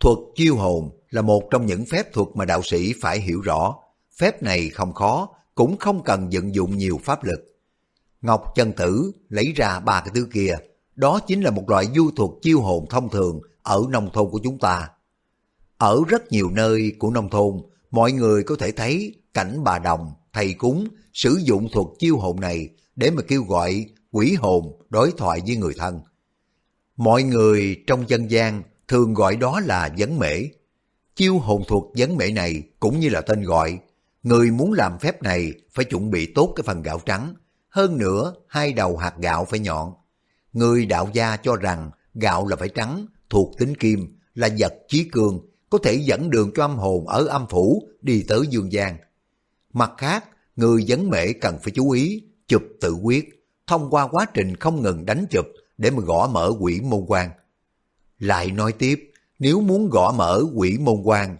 Thuật chiêu hồn là một trong những phép thuật mà đạo sĩ phải hiểu rõ. Phép này không khó, cũng không cần vận dụng nhiều pháp lực. Ngọc chân tử lấy ra ba cái thứ kia, đó chính là một loại du thuật chiêu hồn thông thường ở nông thôn của chúng ta. Ở rất nhiều nơi của nông thôn, mọi người có thể thấy cảnh bà đồng, thầy cúng sử dụng thuật chiêu hồn này để mà kêu gọi quỷ hồn đối thoại với người thân. Mọi người trong dân gian thường gọi đó là vấn mễ. Chiêu hồn thuật vấn mễ này cũng như là tên gọi. Người muốn làm phép này phải chuẩn bị tốt cái phần gạo trắng. Hơn nữa, hai đầu hạt gạo phải nhọn. Người đạo gia cho rằng gạo là phải trắng, thuộc tính kim, là vật chí cường, có thể dẫn đường cho âm hồn ở âm phủ đi tới dương gian. Mặt khác, người vấn mễ cần phải chú ý, chụp tự quyết, thông qua quá trình không ngừng đánh chụp để mà gõ mở quỷ môn quan. Lại nói tiếp, nếu muốn gõ mở quỷ môn quan,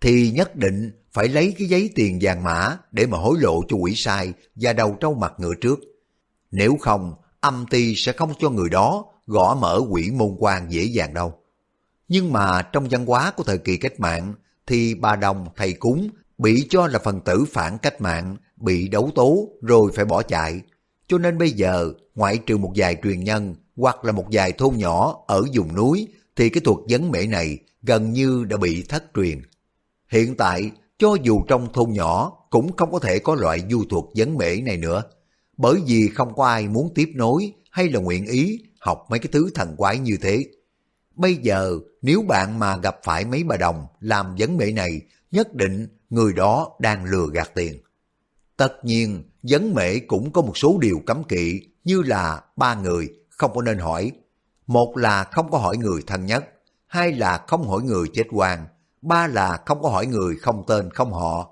thì nhất định phải lấy cái giấy tiền vàng mã để mà hối lộ cho quỷ sai và đầu trâu mặt ngựa trước. Nếu không, âm ty sẽ không cho người đó gõ mở quỷ môn quan dễ dàng đâu. Nhưng mà trong văn hóa của thời kỳ cách mạng thì bà đồng thầy cúng bị cho là phần tử phản cách mạng, bị đấu tố rồi phải bỏ chạy. Cho nên bây giờ, ngoại trừ một vài truyền nhân hoặc là một vài thôn nhỏ ở vùng núi thì cái thuật vấn mễ này gần như đã bị thất truyền. Hiện tại, cho dù trong thôn nhỏ cũng không có thể có loại du thuật vấn mễ này nữa, bởi vì không có ai muốn tiếp nối hay là nguyện ý học mấy cái thứ thần quái như thế. Bây giờ, nếu bạn mà gặp phải mấy bà đồng làm vấn mễ này, nhất định người đó đang lừa gạt tiền. Tất nhiên, vấn mễ cũng có một số điều cấm kỵ như là ba người không có nên hỏi. Một là không có hỏi người thân nhất, hai là không hỏi người chết quan, ba là không có hỏi người không tên không họ.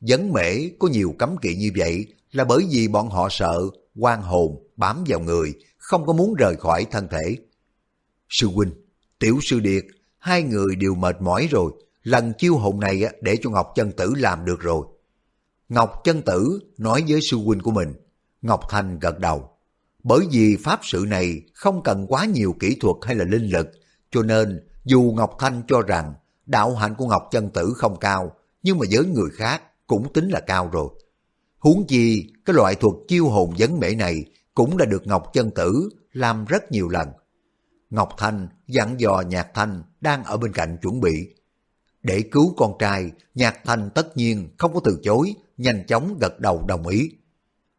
Vấn mễ có nhiều cấm kỵ như vậy là bởi vì bọn họ sợ quan hồn bám vào người, không có muốn rời khỏi thân thể. Sư huynh, tiểu sư điệt, hai người đều mệt mỏi rồi, lần chiêu hồn này để cho Ngọc Chân Tử làm được rồi. Ngọc Chân Tử nói với sư huynh của mình, Ngọc Thành gật đầu. Bởi vì pháp sự này không cần quá nhiều kỹ thuật hay là linh lực, cho nên dù Ngọc Thanh cho rằng đạo hạnh của Ngọc Chân Tử không cao, nhưng mà với người khác cũng tính là cao rồi. Huống chi, cái loại thuật chiêu hồn vấn mễ này cũng đã được Ngọc Chân Tử làm rất nhiều lần. Ngọc Thanh dặn dò Nhạc Thanh đang ở bên cạnh chuẩn bị. Để cứu con trai, Nhạc Thanh tất nhiên không có từ chối, nhanh chóng gật đầu đồng ý.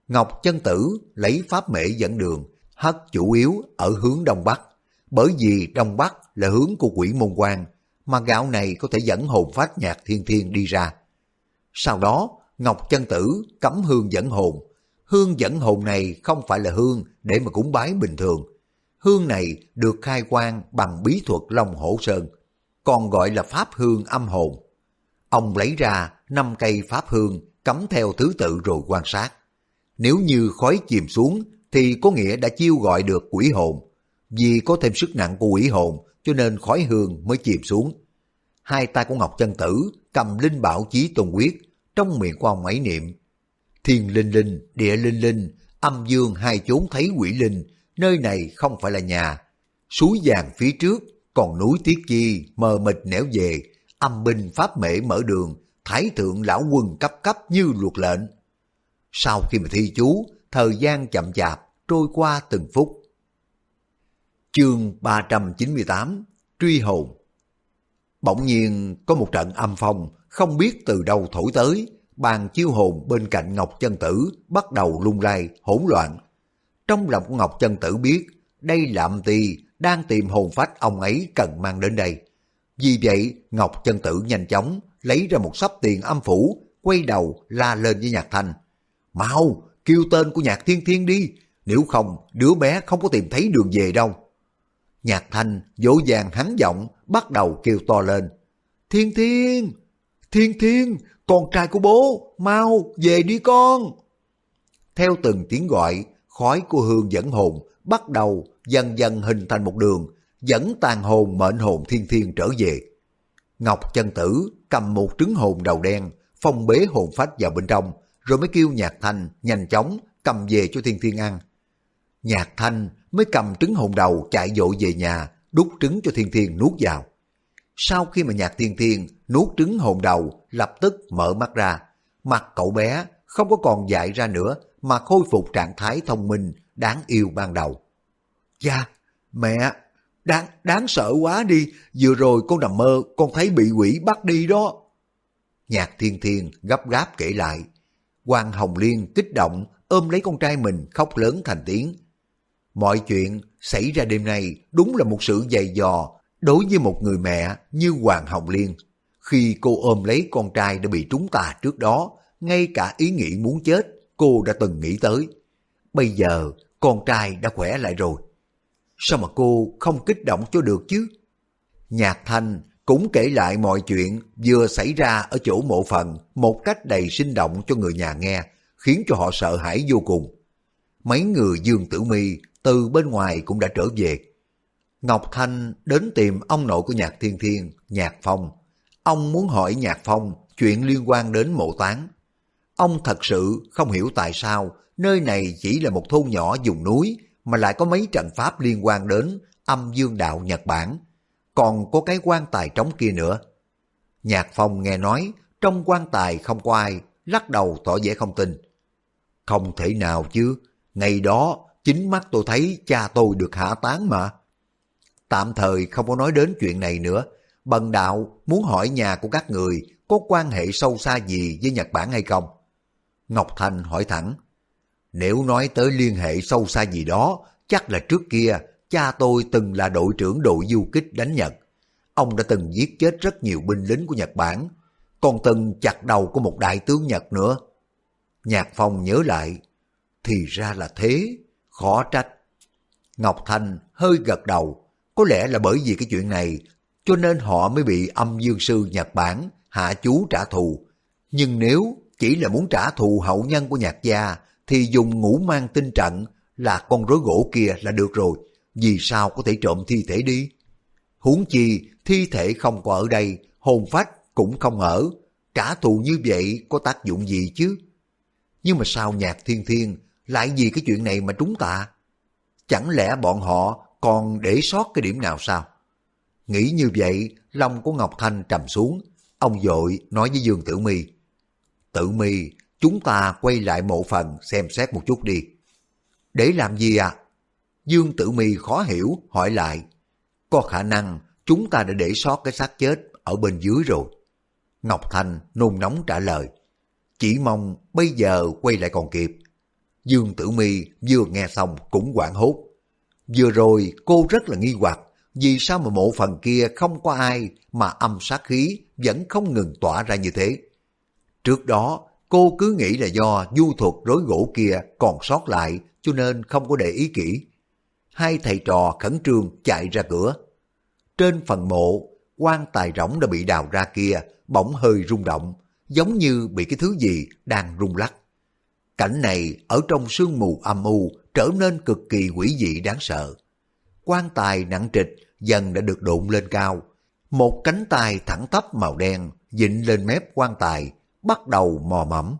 Ngọc Chân Tử lấy pháp mễ dẫn đường, hất chủ yếu ở hướng Đông Bắc, bởi vì Đông Bắc là hướng của quỷ môn quan, mà gạo này có thể dẫn hồn phát nhạc thiên thiên đi ra. Sau đó, Ngọc Chân Tử cấm hương dẫn hồn. Hương dẫn hồn này không phải là hương để mà cúng bái bình thường. Hương này được khai quang bằng bí thuật Long Hổ Sơn, còn gọi là pháp hương âm hồn. Ông lấy ra năm cây pháp hương cắm theo thứ tự rồi quan sát. Nếu như khói chìm xuống thì có nghĩa đã chiêu gọi được quỷ hồn. Vì có thêm sức nặng của quỷ hồn cho nên khói hương mới chìm xuống. Hai tay của Ngọc Chân Tử cầm linh bảo chí tôn quyết, trong miệng của ông ấy niệm. Thiên linh linh, địa linh linh, âm dương hai chốn thấy quỷ linh, nơi này không phải là nhà. Suối vàng phía trước, còn núi Tiết Chi mờ mịt nẻo về, âm binh pháp mễ mở đường, Thái thượng lão quân cấp cấp như luật lệnh. Sau khi mà thi chú, thời gian chậm chạp, trôi qua từng phút. Chương 398 Truy hồn Bỗng nhiên có một trận âm phong không biết từ đâu thổi tới, bàn chiêu hồn bên cạnh Ngọc Chân Tử bắt đầu lung lay, hỗn loạn. Trong lòng Ngọc Chân Tử biết, đây là âm ti đang tìm hồn phách ông ấy cần mang đến đây. Vì vậy, Ngọc Chân Tử nhanh chóng lấy ra một sắp tiền âm phủ, quay đầu la lên với Nhạc Thanh. Mau, kêu tên của Nhạc Thiên Thiên đi, nếu không đứa bé không có tìm thấy đường về đâu. Nhạc Thanh dỗ dàng hắn giọng bắt đầu kêu to lên. Thiên Thiên, Thiên Thiên, con trai của bố, mau về đi con. Theo từng tiếng gọi, khói của hương dẫn hồn bắt đầu dần dần hình thành một đường, dẫn tàn hồn mệnh hồn thiên thiên trở về. Ngọc chân tử cầm một trứng hồn đầu đen, phong bế hồn phách vào bên trong, rồi mới kêu nhạc thanh nhanh chóng cầm về cho thiên thiên ăn. Nhạc thanh mới cầm trứng hồn đầu chạy dội về nhà, đút trứng cho thiên thiên nuốt vào. Sau khi mà nhạc thiên thiên nuốt trứng hồn đầu, lập tức mở mắt ra. Mặt cậu bé không có còn dại ra nữa mà khôi phục trạng thái thông minh, đáng yêu ban đầu. Cha, mẹ, đáng, đáng sợ quá đi, vừa rồi con nằm mơ, con thấy bị quỷ bắt đi đó. Nhạc thiên thiên gấp gáp kể lại. Hoàng Hồng Liên kích động, ôm lấy con trai mình khóc lớn thành tiếng. Mọi chuyện xảy ra đêm nay đúng là một sự dày dò đối với một người mẹ như Hoàng Hồng Liên. Khi cô ôm lấy con trai đã bị trúng tà trước đó, ngay cả ý nghĩ muốn chết cô đã từng nghĩ tới. Bây giờ con trai đã khỏe lại rồi. Sao mà cô không kích động cho được chứ? Nhạc Thanh cũng kể lại mọi chuyện vừa xảy ra ở chỗ mộ phần một cách đầy sinh động cho người nhà nghe, khiến cho họ sợ hãi vô cùng. Mấy người Dương Tử Mi từ bên ngoài cũng đã trở về. Ngọc Thanh đến tìm ông nội của Nhạc Thiên Thiên, Nhạc Phong. Ông muốn hỏi Nhạc Phong chuyện liên quan đến mộ táng. Ông thật sự không hiểu tại sao nơi này chỉ là một thôn nhỏ vùng núi mà lại có mấy trận pháp liên quan đến âm dương đạo Nhật Bản. Còn có cái quan tài trống kia nữa. Nhạc Phong nghe nói trong quan tài không có ai, lắc đầu tỏ vẻ không tin. Không thể nào chứ, ngày đó chính mắt tôi thấy cha tôi được hạ tán mà. Tạm thời không có nói đến chuyện này nữa. Bần đạo muốn hỏi nhà của các người có quan hệ sâu xa gì với Nhật Bản hay không? Ngọc Thành hỏi thẳng. Nếu nói tới liên hệ sâu xa gì đó, chắc là trước kia cha tôi từng là đội trưởng đội du kích đánh Nhật. Ông đã từng giết chết rất nhiều binh lính của Nhật Bản, còn từng chặt đầu của một đại tướng Nhật nữa. Nhạc Phong nhớ lại, thì ra là thế, khó trách. Ngọc Thanh hơi gật đầu, có lẽ là bởi vì cái chuyện này, cho nên họ mới bị âm dương sư Nhật Bản hạ chú trả thù. Nhưng nếu chỉ là muốn trả thù hậu nhân của nhạc gia, thì dùng ngũ mang tinh trận là con rối gỗ kia là được rồi. Vì sao có thể trộm thi thể đi? Huống chi, thi thể không có ở đây, hồn phách cũng không ở. Trả thù như vậy có tác dụng gì chứ? Nhưng mà sao nhạc thiên thiên lại vì cái chuyện này mà trúng tạ? Chẳng lẽ bọn họ còn để sót cái điểm nào sao? Nghĩ như vậy, lòng của Ngọc Thanh trầm xuống. Ông dội nói với Dương Tử Mi Tử Mi, chúng ta quay lại mộ phần xem xét một chút đi. Để làm gì à? Dương Tử Mi khó hiểu, hỏi lại. Có khả năng chúng ta đã để sót cái xác chết ở bên dưới rồi. Ngọc Thanh nôn nóng trả lời. Chỉ mong bây giờ quay lại còn kịp. Dương Tử Mi vừa nghe xong cũng quảng hốt. Vừa rồi cô rất là nghi hoặc vì sao mà mộ phần kia không có ai mà âm sát khí vẫn không ngừng tỏa ra như thế. Trước đó cô cứ nghĩ là do du thuật rối gỗ kia còn sót lại cho nên không có để ý kỹ. Hai thầy trò khẩn trương chạy ra cửa. Trên phần mộ, quan tài rỗng đã bị đào ra kia bỗng hơi rung động, giống như bị cái thứ gì đang rung lắc. Cảnh này ở trong sương mù âm u trở nên cực kỳ quỷ dị đáng sợ. Quan tài nặng trịch dần đã được đụng lên cao. Một cánh tay thẳng tắp màu đen dịnh lên mép quan tài, bắt đầu mò mẫm.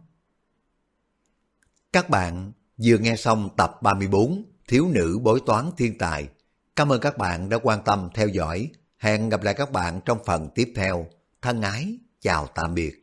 Các bạn vừa nghe xong tập 34 Thiếu nữ bối toán thiên tài. Cảm ơn các bạn đã quan tâm theo dõi. Hẹn gặp lại các bạn trong phần tiếp theo. Thân ái, chào tạm biệt.